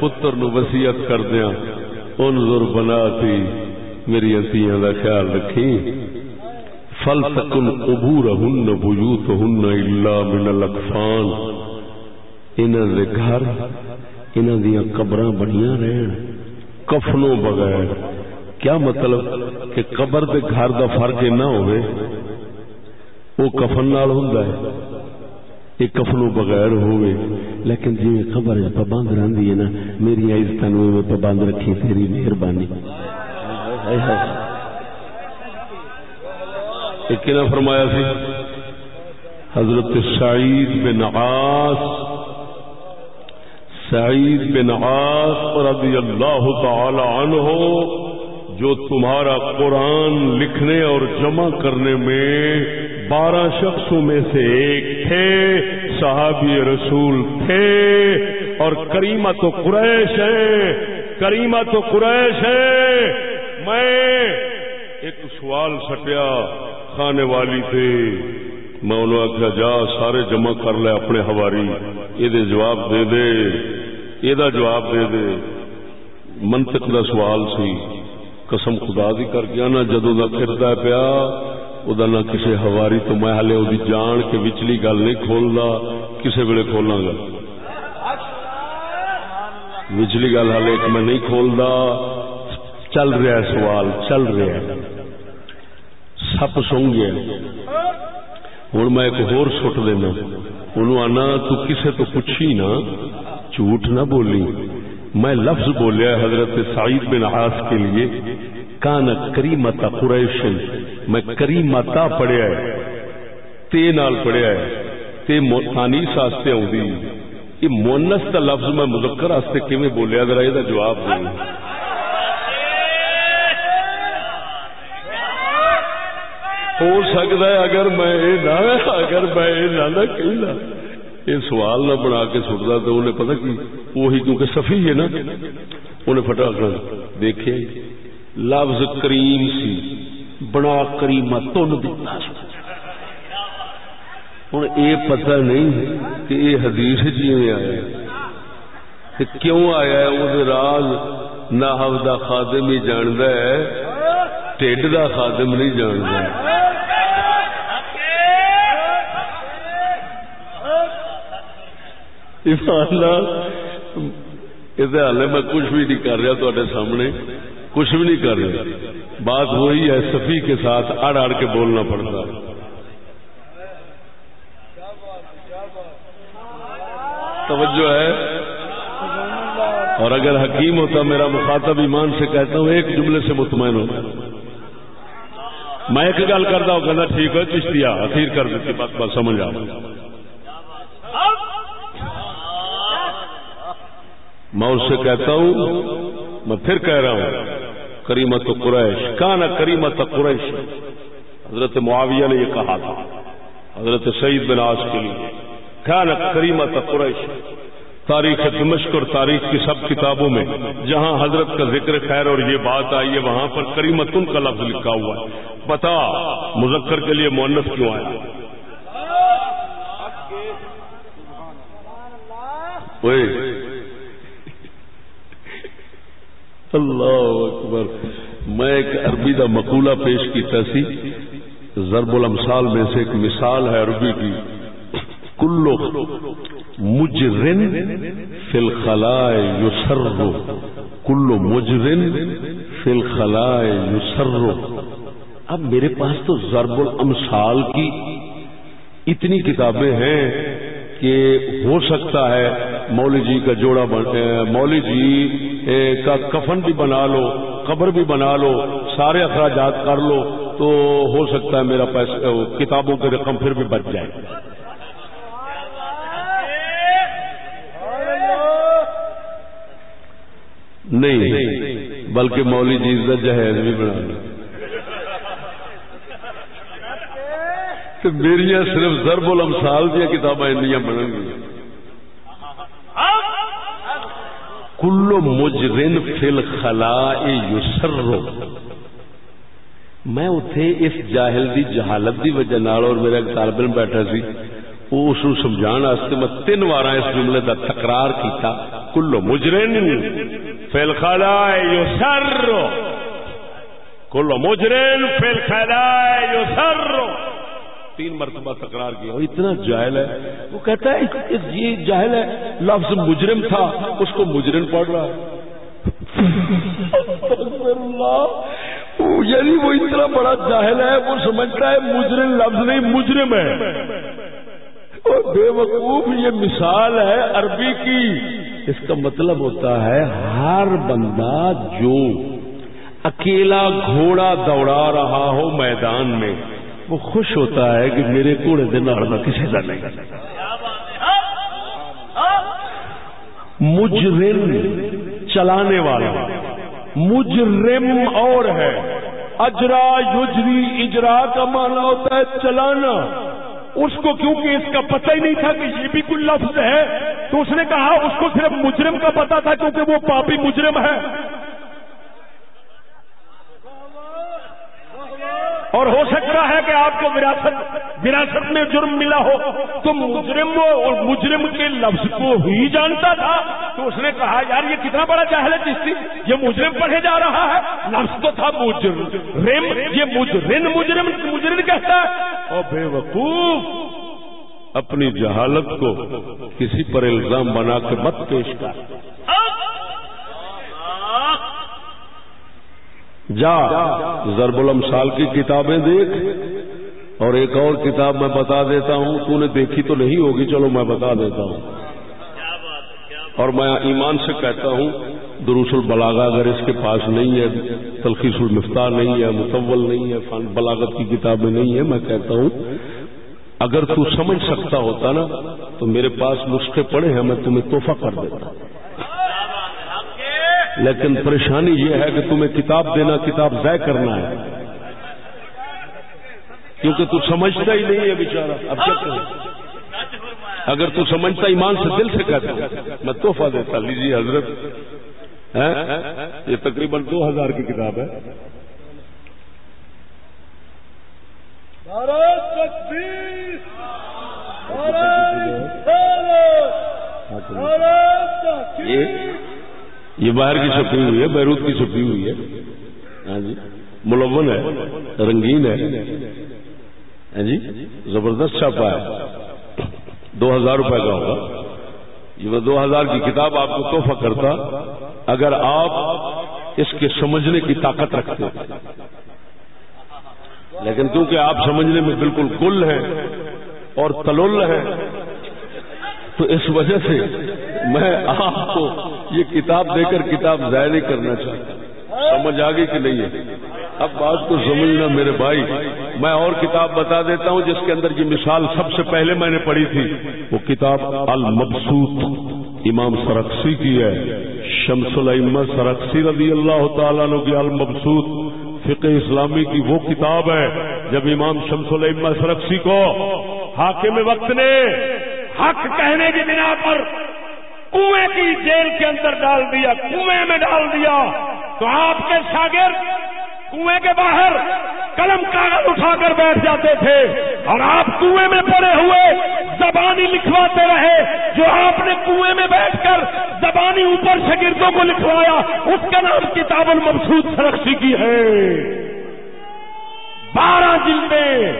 پتر نو وسیعت کر دیا انظر بنا تھی میری اتیاں دا خیال رکھی۔ فل تکن ابور ہن بجوت ہن الا من الاکفان۔ انہاں دے گھر، انہاں دیاں قبراں بنیاں رہن، کفنوں بغیر۔ کیا مطلب کہ قبر دے گھر دا فرق نہ ہوئے وہ کفن نال ہوندا ہے، یہ کفنوں بغیر ہوئے لیکن جی خبر پابند رہی ہے نا، میری عزت میں پابند رکھی، تیری مہربانی۔ کہنا فرمایا سی؟ حضرت سعید بن عاص سعید بن عاص رضی اللہ تعالی عنہ، جو تمہارا قرآن لکھنے اور جمع کرنے میں بارہ شخصوں میں سے ایک تھے، صحابی رسول تھے، اور کریمہ تو قریش ہے کریمہ تو قریش ہے میں ایک سوال سٹیا کھانے والی تھے میں انہوں آخیا جا، سارے جمع کر لے اپنے ہواری یہ جواب دے دے۔ یہ جواب دے دے منطق دا سوال سی قسم خدا دی کر گیا نا جدو دا پھردا پیا او نہ کسی ہواری تو میں ہلے وہ جان کے وچلی گل نہیں کھولدا کسی ویلے کھولاں گا وچلی گل ہلے ایک میں نہیں کھولدا چل رہا ہے سوال چل رہا ہے سپ سونگ گیا ہوں میں ایک ہور سٹ دینا انہوں آنا تو کسے تو پوچھی نا جھوٹ نہ بولی۔ میں لفظ بولیا حضرت سعید بن عاص کے لیے۔ کان کریمتا قریش میں کریمتا پڑھیا ہے۔ تے نال پڑھیا ہے۔ تے تانیس واسطے آؤں یہ مونس کا لفظ میں مذکر واسطے کیویں بولیا؟ ذرا یہ جواب دوں ہو سکتا ہے اگر میں نہ اگر میں نہ کہنا یہ سوال نہ بنا کے سٹتا تو انہیں پتا کی وہی کیونکہ سفی ہے نا، انہیں فٹا کر۔ دیکھے لفظ کریم سی، بنا کریم تن دیتا ہوں یہ پتہ نہیں کہ یہ حدیث جی میں آیا کیوں آیا ہے؟ وہ راز نہ خادم ہی جاند ہے، ٹھڈ دا خادم نہیں جانتا حال میں کچھ بھی نہیں کر رہا تے سامنے۔ کچھ بھی نہیں کر رہا۔ بات وہی ہے سفی کے ساتھ، اڑ اڑ کے بولنا پڑتا۔ توجہ ہے۔ اور اگر حکیم ہوتا، میرا مخاطب ایمان سے کہتا ہوں، ایک جملے سے مطمئن ہو۔ میں ایک گل کرتا ہوں، کہنا ٹھیک ہے چشتیا اخیر کر دیتی، بات بات سمجھ آ میں اس سے کہتا ہوں میں پھر کہہ رہا ہوں کریمت قریش کانا کریمت قریش۔ حضرت معاویہ نے یہ کہا تھا حضرت سعید بن آس کے لیے کانا کریمت قریش۔ تاریخ دمشق اور تاریخ کی سب کتابوں میں جہاں حضرت کا ذکر خیر اور یہ بات آئی ہے وہاں پر کریمتن کا لفظ لکھا ہوا ہے۔ پتا مذکر کے لیے مونس کیوں آیا؟ اللہ اکبر۔ میں ایک عربی کا مقولہ پیش کیتا سی۔ ضرب الامثال میں سے ایک مثال ہے عربی کی۔ کلو مجرن فی الخلاء یسر۔ کلو مجرن فی الخلاء یسر۔ اب میرے پاس تو ضرب الامثال کی اتنی کتابیں ہیں کہ ہو سکتا ہے مولی جی کا جوڑا مولی جی کا کفن بھی بنا لو، قبر بھی بنا لو، سارے اخراجات کر لو، تو ہو سکتا ہے میرا پیسہ کتابوں کی رقم پھر بھی بچ جائے۔ نہیں، بلکہ مولی جی کا جہیز بھی بنا لو۔ میری صرف ضرب الامثال دیا کتاباں بنن گی۔ کلو مجرن فل خلا یسرو. میں اتے اس جاہل دی جہالت دی وجہ نال اور میرا طالب علم بیٹھا سی، وہ اس کو سمجھان واسطے میں تین بار اس جملے دا تکرار کیتا، کلو مجرن فل خلا یسرو. کلو مجرن فل خلا یسرو. تین مرتبہ تکرار کیا۔ اور اتنا جاہل ہے۔ وہ کہتا ہے یہ جاہل ہے۔ لفظ مجرم تھا۔ اس کو مجرم پڑھ رہا ہے۔ یعنی وہ اتنا بڑا جاہل ہے، وہ سمجھتا ہے مجرم لفظ نہیں، مجرم ہے۔ اور بے وقوف یہ مثال ہے عربی کی۔ اس کا مطلب ہوتا ہے، ہر بندہ جو اکیلا گھوڑا دوڑا رہا ہو میدان میں وہ خوش ہوتا ہے کہ میرے گھوڑے دن میں کسی کا نہیں۔ مجرم چلانے والا، مجرم اور ہے۔ اجرا یجری، اجرا کا مانا ہوتا ہے چلانا۔ اس کو کیونکہ اس کا پتہ ہی نہیں تھا کہ یہ بھی کوئی لفظ ہے، تو اس نے کہا اس کو صرف مجرم کا پتا تھا کیونکہ وہ پاپی مجرم ہے۔ اور ہو سکتا ہے کہ آپ کو وراثت وراثت میں جرم ملا ہو۔ تو مجرم اور مجرم کے لفظ کو ہی جانتا تھا۔ تو اس نے کہا، یار، یہ کتنا بڑا جاہل ہے جس کی یہ مجرم پڑھے جا رہا ہے۔ لفظ تو تھا مجرم۔ رم یہ مجرم مجرم مجرم کہتا ہے۔ اور بے وقوف اپنی جہالت کو کسی پر الزام بنا کے مت پیش کر۔ جا، ضرب الامثال کی کتابیں دیکھ۔ اور ایک اور کتاب میں بتا دیتا ہوں، تو نے دیکھی تو نہیں ہوگی، چلو میں بتا دیتا ہوں۔ اور میں ایمان سے کہتا ہوں، دروس البلاغا اگر اس کے پاس نہیں ہے، تلخیص المفتاح نہیں ہے متول نہیں ہے، فن بلاغت کی کتابیں نہیں ہے میں کہتا ہوں، اگر تو سمجھ سکتا ہوتا نا، تو میرے پاس نسخے پڑے ہیں، میں تمہیں تحفہ کر دیتا لیکن پریشانی یہ ہے کہ تمہیں کتاب دینا کتاب ضائع کرنا ہے۔ کیونکہ تو سمجھتا ہی نہیں ہے بیچارہ۔ اب کیا کریں؟ اگر تو سمجھتا ایمان سے دل سے کہتا میں تحفہ دیتا لیجیے حضرت۔ یہ تقریباً دو ہزار کی کتاب ہے۔ یہ یہ باہر کی چھپی ہوئی ہے، بیروت کی چھپی ہوئی ہے۔ ہاں جی ملون ہے، رنگین ہے۔ ہاں جی زبردست چھاپا ہے۔ دو ہزار روپے کا ہوگا۔ یہ دو ہزار کی کتاب آپ کو تحفہ کرتا، اگر آپ اس کے سمجھنے کی طاقت رکھتے۔ لیکن کیونکہ آپ سمجھنے میں بالکل گل ہیں اور تلول ہیں، تو اس وجہ سے میں آپ کو یہ کتاب دے کر کتاب ضائع نہیں کرنا چاہتا۔ سمجھ آ گئی کہ نہیں ہے؟ اب بات کو سمجھنا میرے بھائی، میں اور کتاب بتا دیتا ہوں، جس کے اندر یہ مثال سب سے پہلے میں نے پڑھی تھی۔ وہ کتاب المبسوط۔ امام سرکسی کی ہے۔ شمس العمہ سرکسی رضی اللہ تعالیٰ عنہ کی المبسوط۔ فقہ اسلامی کی وہ کتاب ہے، جب امام شمس العمہ سرکسی کو حاکم وقت نے حق کہنے کی بنا پر کنویں کی جیل کے اندر ڈال دیا، کنویں میں ڈال دیا۔ تو آپ کے شاگرد کنویں کے باہر قلم کاغذ اٹھا کر بیٹھ جاتے تھے اور آپ کنویں میں پڑے ہوئے زبانی لکھواتے رہے۔ جو آپ نے کنویں میں بیٹھ کر زبانی اوپر شاگردوں کو لکھوایا، اس کا نام کتاب المبسوط سرخی کی ہے۔ بارہ جلدیں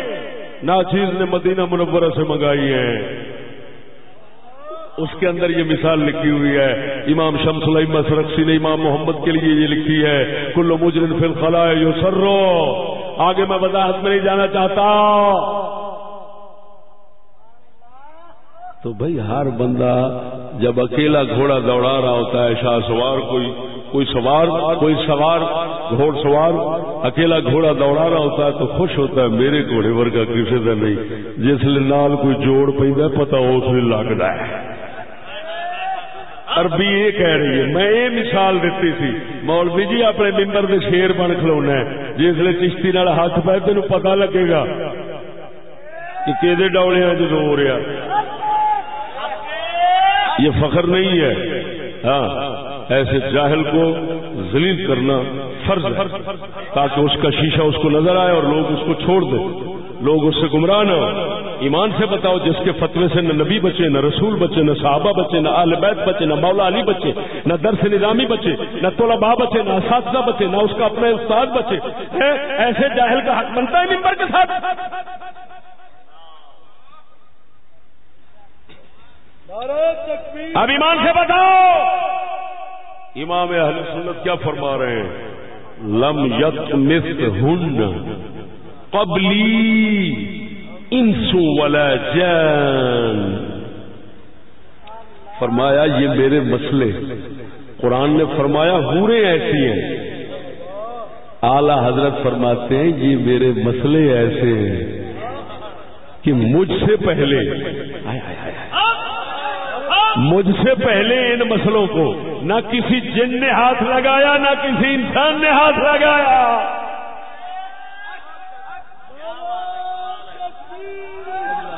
ناچیز نے مدینہ منورہ سے منگائی ہیں۔ اس کے اندر یہ مثال لکھی ہوئی ہے۔ امام شمس الما سرکسی نے امام محمد کے لیے یہ لکھی ہے کلو مجرم فل خلا یو سرو آگے میں وضاحت میں نہیں جانا چاہتا۔ تو بھائی ہر بندہ جب اکیلا گھوڑا دوڑا رہا ہوتا ہے، شاہ سوار کوئی کوئی سوار کوئی سوار، گھوڑ سوار، اکیلا گھوڑا دوڑا رہا ہوتا ہے تو خوش ہوتا ہے، میرے گھوڑے ورگا کسی کا نہیں۔ جس لیے نال کوئی جوڑ پہ پتا اس لیے لگتا ہے۔ عربی یہ کہہ رہی ہے۔ میں یہ مثال دیتی تھی مولوی جی اپنے ممبر میں شیر بن کھلونا ہے۔ جس چشتی نال ہاتھ پہ تین پتا لگے گا کہ کہ ڈولیا جو رو رہا یہ فخر نہیں ہے۔ ہاں ایسے جاہل کو ذلیل کرنا فرض ہے، تاکہ اس کا شیشہ اس کو نظر آئے اور لوگ اس کو چھوڑ دیں۔ لوگ اس سے گمراہ نہ ہو ایمان سے بتاؤ، جس کے فتوے سے نہ نبی بچے، نہ رسول بچے، نہ صحابہ بچے، نہ اہل بیت بچے، نہ مولا علی بچے، نہ درس نظامی بچے، نہ طلباء بچے، نہ اساتذہ بچے، نہ اس کا اپنا استاد بچے۔ ایسے جاہل کا حق بنتا ہے ممبر کے ساتھ اب ایمان سے بتاؤ، امام اہل سنت کیا فرما رہے ہیں؟ لم یت مس ہن۔ قبلی انسو ولا جان۔ فرمایا، یہ میرے مسئلے۔ قرآن نے فرمایا ہورے ایسی ہیں۔ اعلی حضرت فرماتے ہیں، یہ میرے مسئلے ایسے ہیں کہ مجھ سے پہلے مجھ سے پہلے ان مسلوں کو نہ کسی جن نے ہاتھ لگایا، نہ کسی انسان نے ہاتھ لگایا۔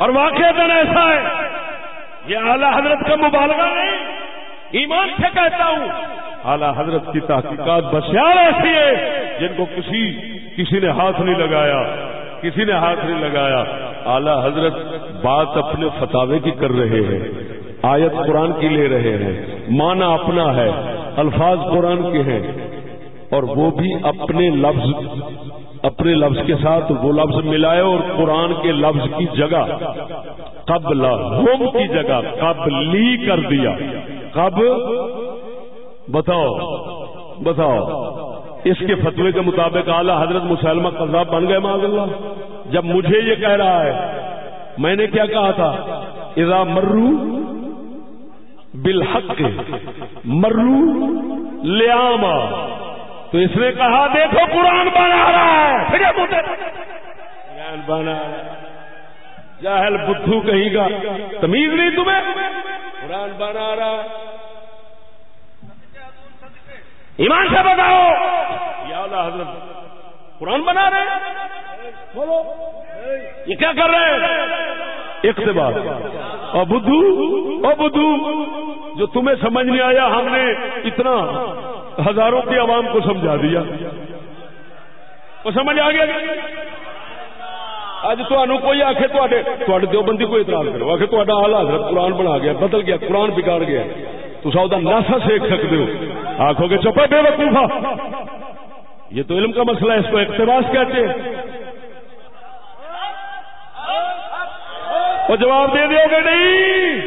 اور واقع دن ایسا ہے، یہ اعلی حضرت کا مبالغہ نہیں، ایمان سے کہتا ہوں، اعلی حضرت کی تحقیقات بسیار ایسی ہے جن کو کسی کسی نے ہاتھ نہیں لگایا، کسی نے ہاتھ نہیں لگایا۔ اعلی حضرت بات اپنے فتوے کی کر رہے ہیں، آیت قرآن کی لے رہے ہیں، معنی اپنا ہے، الفاظ قرآن کے ہیں، اور وہ بھی اپنے لفظ اپنے لفظ کے ساتھ وہ لفظ ملائے اور قرآن کے لفظ کی جگہ قبل ہوم کی جگہ قبلی کر دیا۔ کب بتاؤ بتاؤ۔ اس کے فتوے کے مطابق اعلی حضرت مسلمہ قذاب بن گئے معذ اللہ۔ جب مجھے یہ کہہ رہا ہے، میں نے کیا کہا تھا؟ اذا مرو بالحق مرو لیاما۔ تو اس نے کہا دیکھو قرآن بنا رہا ہے. قرآن بنا رہا ہے۔ جاہل بدھو کہیں گا تمیز نہیں تمہیں؟ قرآن بنا رہا ایمان سے بتاؤ۔ یا اعلیٰ حضرت قرآن بنا رہے ہیں۔ بولو۔ یہ کیا کر رہے ہیں؟ اقتبار اور بدھو اور بدھو جو تمہیں سمجھ نہیں آیا، ہم نے اتنا ہزاروں کی عوام کو سمجھا دیا۔ وہ سمجھ آ گیا؟ اج تمہوں کوئی آخے تے دیوبندی کو اعتراض کرو۔ آخر تا آلہ حضرت قرآن بنا گیا، بدل گیا، قرآن بگاڑ گیا۔ تو سا ناسا سیکھ سکتے ہو۔ آخو گے، چپا بے وقوفا یہ تو علم کا مسئلہ ہے، اس کو اقتباس کہتے ہیں۔ وہ جواب دے دیو گے نہیں؟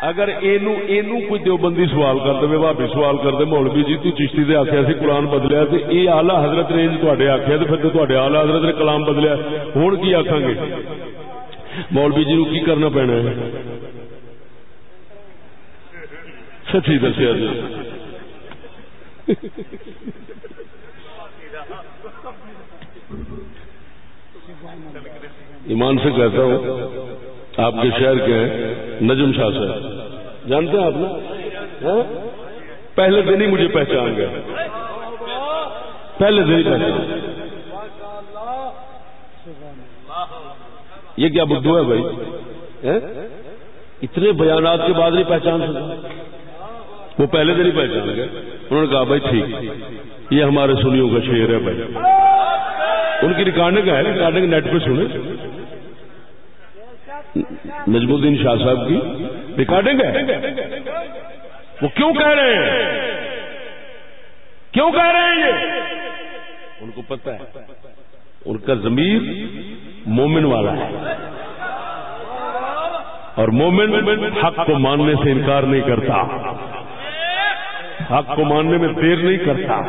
اگر اینو اینو کوئی دیوبندی سوال کر دے بھابی سوال کر دے، مولوی جی تو چشتی دے آخیا سی، قرآن بدلیا تو یہ آلہ حضرت نے تے آخیا تو پھر تو آلہ حضرت نے کلام بدلیا۔ ہوں کی آخان گے؟ مولوی جی نو کی کرنا پینا ہے؟ سچی دسیا جی۔ ایمان سے کہتا ہوں، آپ کے شہر کے ہیں نجم شاہ صاحب۔ جانتے ہیں آپ نا؟ ہاں؟ پہلے دن ہی مجھے پہچان گئے۔ پہلے دن ہی پہچان یہ کیا بدھو ہے بھائی؟ ہاں؟ اتنے بیانات کے بعد نہیں پہچان سکتا وہ پہلے دن ہی پہچان گئے۔ انہوں نے کہا، بھائی ٹھیک، یہ ہمارے سنیوں کا شعر ہے بھائی۔ ان کی ریکارڈنگ ہے، ریکارڈنگ نیٹ پہ سنے نجم الدین شاہ صاحب کی ریکارڈنگ ہے؟ وہ کیوں کہہ رہے ہیں؟ کیوں کہہ رہے ہیں یہ؟ ان کو پتہ ہے، ان کا ضمیر مومن والا ہے۔ اور مومن حق کو ماننے سے انکار نہیں کرتا۔ حق کو ماننے میں دیر نہیں کرتا۔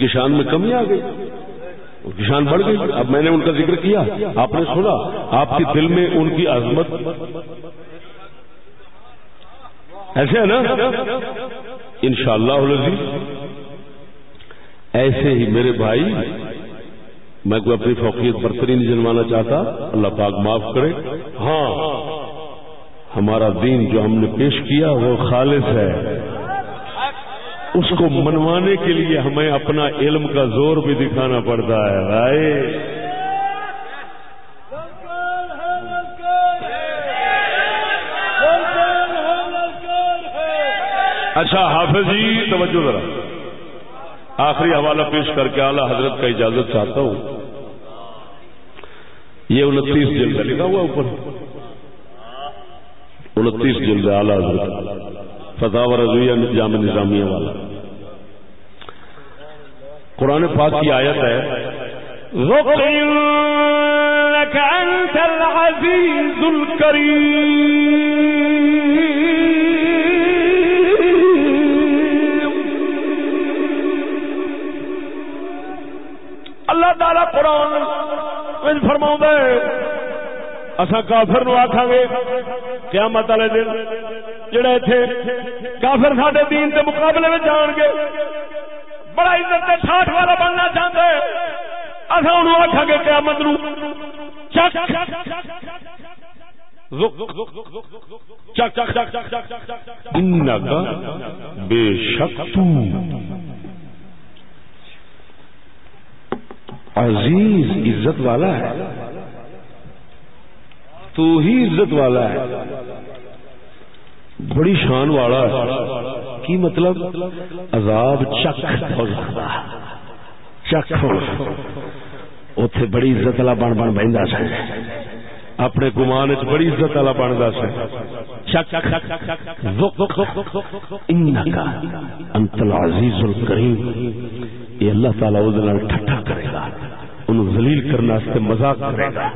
کی شان میں کمی آ گئی۔ ان کی شان بڑھ گئی۔ اب میں نے ان کا ذکر کیا۔ آپ نے سنا۔ آپ کے دل میں ان کی عظمت۔ ایسے ہے نا؟ ان شاء اللہ ایسے ہی میرے بھائی، میں کوئی اپنی فوقیت برتری نہیں جنوانا چاہتا۔ اللہ پاک معاف کرے۔ ہاں ہمارا دین جو ہم نے پیش کیا وہ خالص ہے۔ اس کو منوانے کے لیے ہمیں اپنا علم کا زور بھی دکھانا پڑتا ہے، بھائی۔ اچھا حافظ جی توجہ ذرا۔ آخری حوالہ پیش کر کے اعلی حضرت کا اجازت چاہتا ہوں۔ یہ انتیس جلد لکھا ہوا اوپر۔ انتیس جلد اعلی حضرت۔ فتح و رضویہ جامع نظامیہ والا۔ قرآن پاک کی آیت ہے إنك أنت اللہ تعالی قرآن فرما اصا کافر نو آخا گے کیا مت والے دن جڑے اتنے کافر سڈے دین کے مقابلے میں جان گے، بڑا عزت کے ٹھاٹ والا بننا چاہتے اصا انہوں آخا گے قیامت نو چک۔ انکا بے شک عزیز عزت والا ہے، تو ہی عزت والا ہے۔ بڑی شان والا کی مطلب؟ عذاب چک ہو سکتا چک ہو اتے بڑی عزت والا بن بن بہندا سا اپنے گمان چ بڑی عزت والا بنتا سا انکا انت العزیز الکریم۔ یہ اللہ تعالی وہ ٹھٹا کرے گا۔ انہوں ذلیل کرنے واسطے مذاق کرے گا۔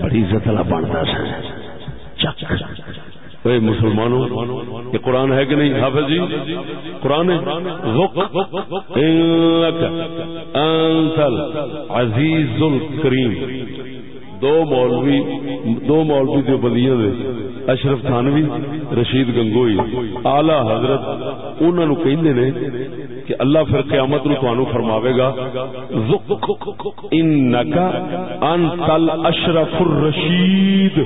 بڑی عزت والا بنتا سا۔ اے مسلمانوں، یہ قرآن ہے کہ نہیں حافظ جی؟ قرآن عزیز الکریم دو مولوی دو مولوی جو بدیاں اشرف تھانوی، رشید گنگوئی۔ آلہ حضرت انہوں نے کہ اللہ پھر قیامت نو تانوں فرماوے گا انکا انت الاشرف الرشید.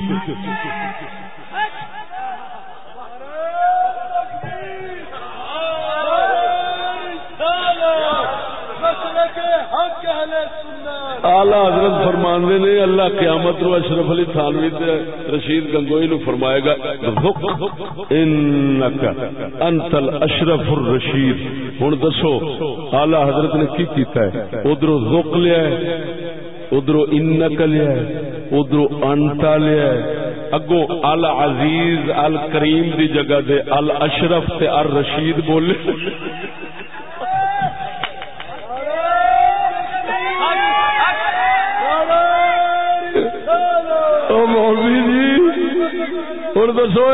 آلہ حضرت فرماندے نے، اللہ قیامت نو اشرف علی تھانوی رشید گنگوئی نو فرمائے گا انکا انت الاشرف الرشید. ہن دسو، آلہ حضرت نے کی کیتا ہے؟ ادھر ذوق لیا ہے ادھر انک لیا ہے ادھر انتا لیا ہے۔ اگو ال عزیز ال کریم دی جگہ دے ال اشرف تے ار رشید بولے مولوی جی ہوں دسو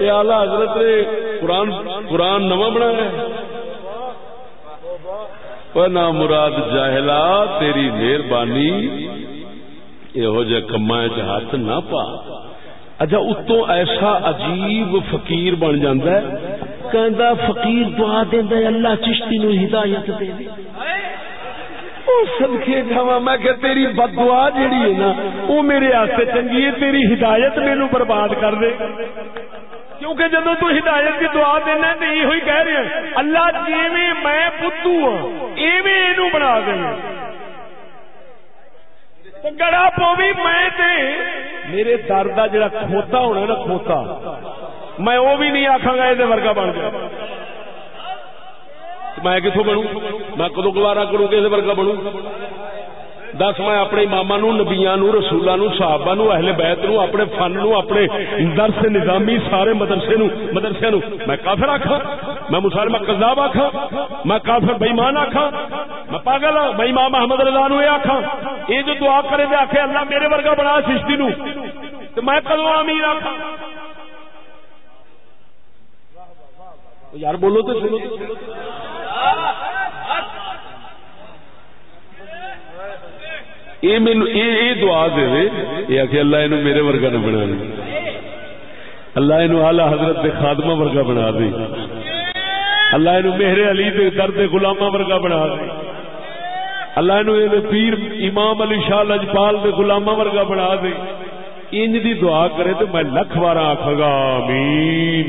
یہ آلہ حضرت نے قرآن قرآن نو بنایا نہ مراد جاہلا، تیری مہربانی۔ یہو جہ کما ہاتھ نہ پا۔ اچھا اتو ایسا عجیب فقیر بن جاندہ ہے، کہندا فقیر دعا دیندا ہے، اللہ چشتی نو ہدایت دے دے۔ سدکے جا میں کہ تیری بد دعا جیڑی ہے نا وہ میرے آستے چنگی ہے، تیری ہدایت مینو برباد کر دے۔ کیونکہ جب تو ہدایت کی دعا دینا تو یہ ہوئی کہہ رہے ہیں، اللہ جی میں پتو ہوں ایویں یہ بنا دیں گڑا پوی میں تے، میرے در کا جڑا کھوتا ہونا نا، کھوتا۔ میں وہ بھی نہیں آخا گا یہ ورگا بن گیا میں کتوں بنوں؟ میں کدو گوارا کروں کہ ورگا بنوں؟ دس میں اپنے ماما نو نبیا نو رسولہ نو صحابہ نو اہل بیت نو اپنے فن نو اپنے درس نظامی سارے مدرسے نو مدرسے نو میں کافر آخا میں مسلم کذاب آخا میں کافر بےمان آخا میں پاگل ہاں میں امام محمد رضا نو یہ آخا یہ جو دعا کرے دے آخے اللہ میرے ورگا بنا چشتی نو تو میں کدو امیر آخا یار بولو تو سنو یہ دعا دے یہ آ اللہ یہ میرے ورگا نہ بنا دے۔ اللہ یہ آلہ حضرت دے خادمہ ورگا بنا دے۔ اللہ یہ میرے علی دے درد غلامہ ورگا بنا دے۔ اللہ یہ پیر امام علی شاہ لجپال دے غلامہ ورگا بنا دے۔ انج دی دعا کرے تو میں لکھ بار آخا گا، آمین۔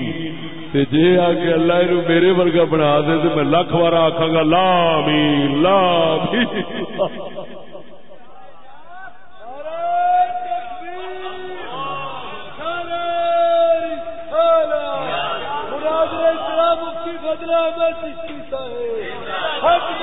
جی آ کے اللہ یہ میرے ورگا بنا دے تو میں لکھ بار آخا گا، لا آمین لا آمین۔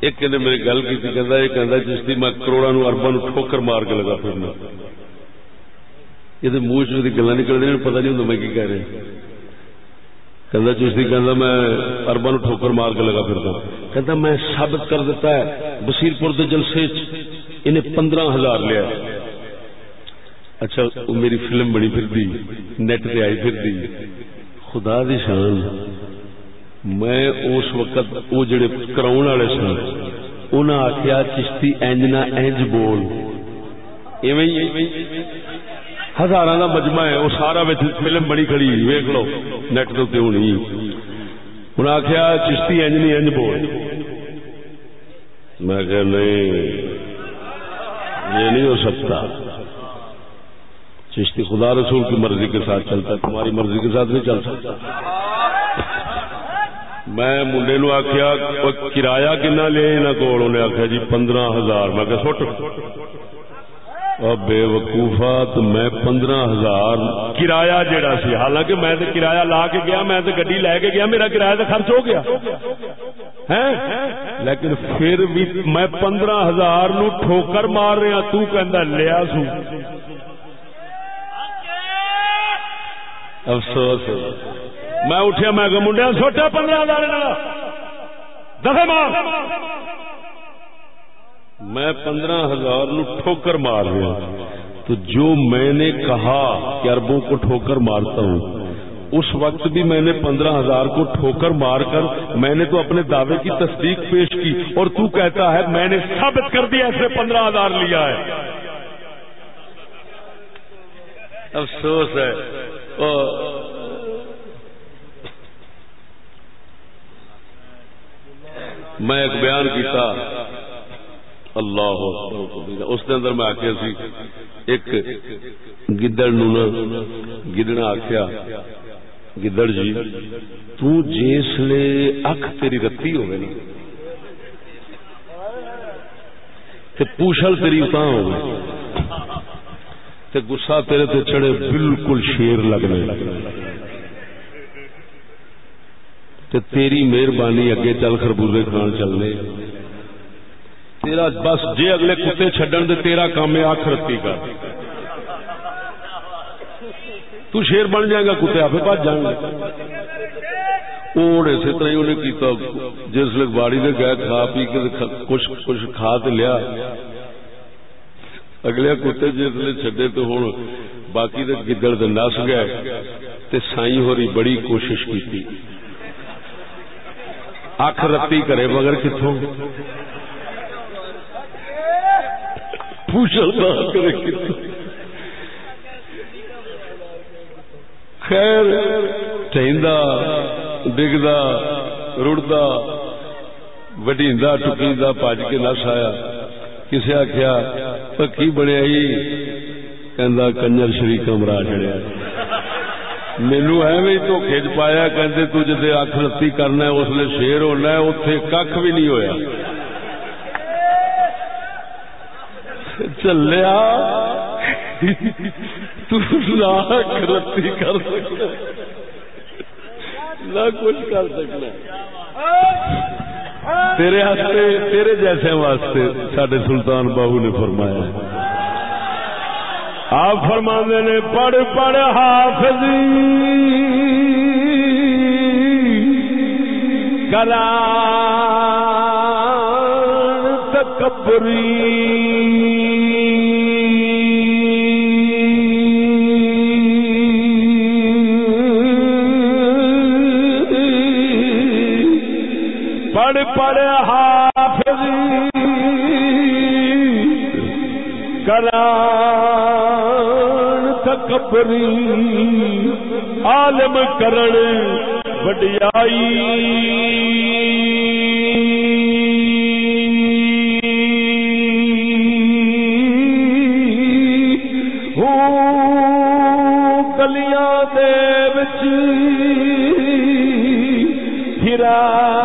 ایک نے میری گل کی کہتا یہ چشتی میں کروڑا نو اربا نو ٹھوکر مار کے لگا پھرنا۔ یہ منہ چی گلا نکل رہی پتا نہیں ہوں میں کی کہہ رہا۔ کہ چشتی کہ میں اربا نو ٹھوکر مار کے لگا پھرتا کہ میں ثابت کر دیتا ہے بصیر پور کے جلسے انہیں پندرہ ہزار لیا۔ اچھا وہ میری فلم بنی پھر دی، نیٹ پہ آئی پھر دی۔ خدا دی شان۔ میں اس وقت وہ جڑے کراؤن والے سن، انہاں آخیا چشتی اینج نہ اینج بول۔ ہزار کا مجمع ہے، وہ سارا فلم بڑی کھڑی ویک لو، نیٹ تو ہونی انہیں آخیا چشتی اینج نہیں اینج بول۔ میں کہ نہیں، یہ نہیں ہو سکتا۔ چشتی خدا رسول کی مرضی کے ساتھ چلتا ہے تمہاری مرضی کے ساتھ نہیں چل سکتا۔ میں منڈے نو آخیا کرایہ کنا لے یہاں کول؟ انہیں آخیا جی پندرہ ہزار۔ میں کہ سٹ بے وقوفا تو میں پندرہ ہزار۔ کرایہ جڑا سی، حالانکہ میں تو کرایہ لا کے گیا، میں تو گڈی لے کے گیا، میرا کرایہ تو خرچ ہو گیا۔ لیکن پھر بھی میں پندرہ ہزار نو ٹھوکر مار رہا، تو کہ لیا سو۔ افسوس۔ میں اٹھیا، میں منڈیا سوچا پندرہ ہزار دفے مار۔ میں پندرہ ہزار نو ٹھوکر مار رہا تو جو میں نے کہا کہ اربوں کو ٹھوکر مارتا ہوں، اس وقت بھی میں نے پندرہ ہزار کو ٹھوکر مار کر میں نے تو اپنے دعوے کی تصدیق پیش کی۔ اور تو کہتا ہے، میں نے ثابت کر دیا ایسے پندرہ ہزار لیا ہے۔ افسوس ہے۔ میں ایک بیان کیتا۔ اللہ اس کے اندر میں آخیا سی، ایک گدڑ نو گدڑا آخیا گدڑ جی تسلے اک تیری رتی ہوگی نا پوشل تیری اتنا ہو گسا تیرے تے چڑے بالکل شیر لگنے لگنے تے تیری مہربانی اگے چل خربوزے کھان چلنے۔ تیرا بس جے اگلے کتے چڈن دے تیرا کام ہے آخ رتی کا تو شیر بن جائے گا کتے آپ بچ جائیں گے۔ اسی طرح انہیں کیتا، جس لوگ باڑی نے گئے کھا پی کے کچھ کچھ کھا تو لیا۔ اگلے کتے جس لیے چڈے تو ہوں باقی تو گدڑ نس گئے، تے سائی ہو رہی بڑی کوشش کی اکھ رتی کرے مگر کتوں کرے کتوں خیر چہندا ڈگدا، رڑدا، وڈیندا، ٹکیندا پج کے نس آیا۔ کسے آخیا کی بنیا کنجر شریق مرا چڑیا مینو ایویں تو کھچ پایا کہ جی اکھ رتی کرنا اس لیے شیر ہونا اتے کھ بھی نہیں ہویا۔ چلیا رتی کر سکنا۔ نہ کچھ کر سکنا۔ تیرے ہاستے تیرے جیسے واسطے سڈے سلطان بابو نے فرمایا ہے۔ آپ فرما نے پڑھ پڑھ حافظ کلا تکبری۔ اپنی عالم کرن وڈیائی۔ ہرا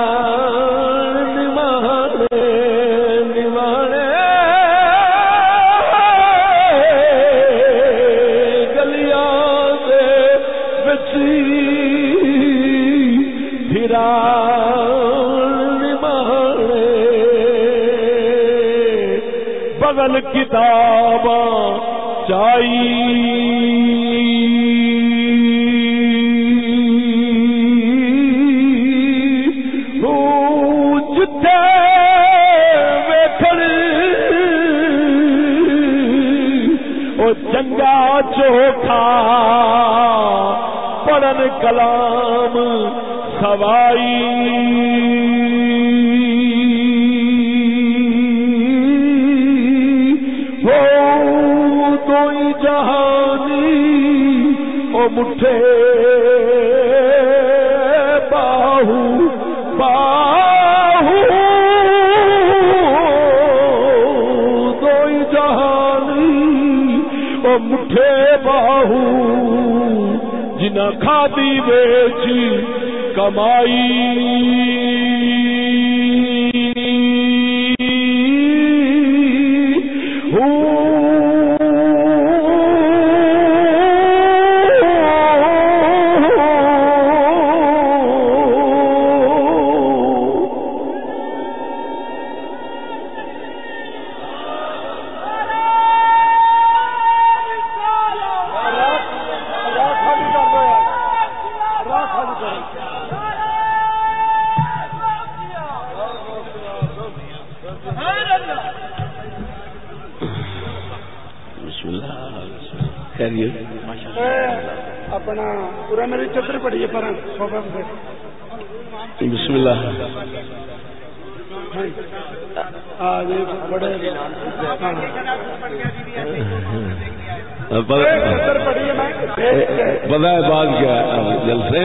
کتاب جتھے چنگا چوکھا پڑھن کلام سوائی۔ مٹھے باہو باہو۔ دو جہانی او مٹھے باہو۔ جنا کھادی بیچی کمائی۔ میری چتر پڑی ہے پر بسم اللہ۔ بڑے پتہ چتر پڑی ہے بات کیا جلسے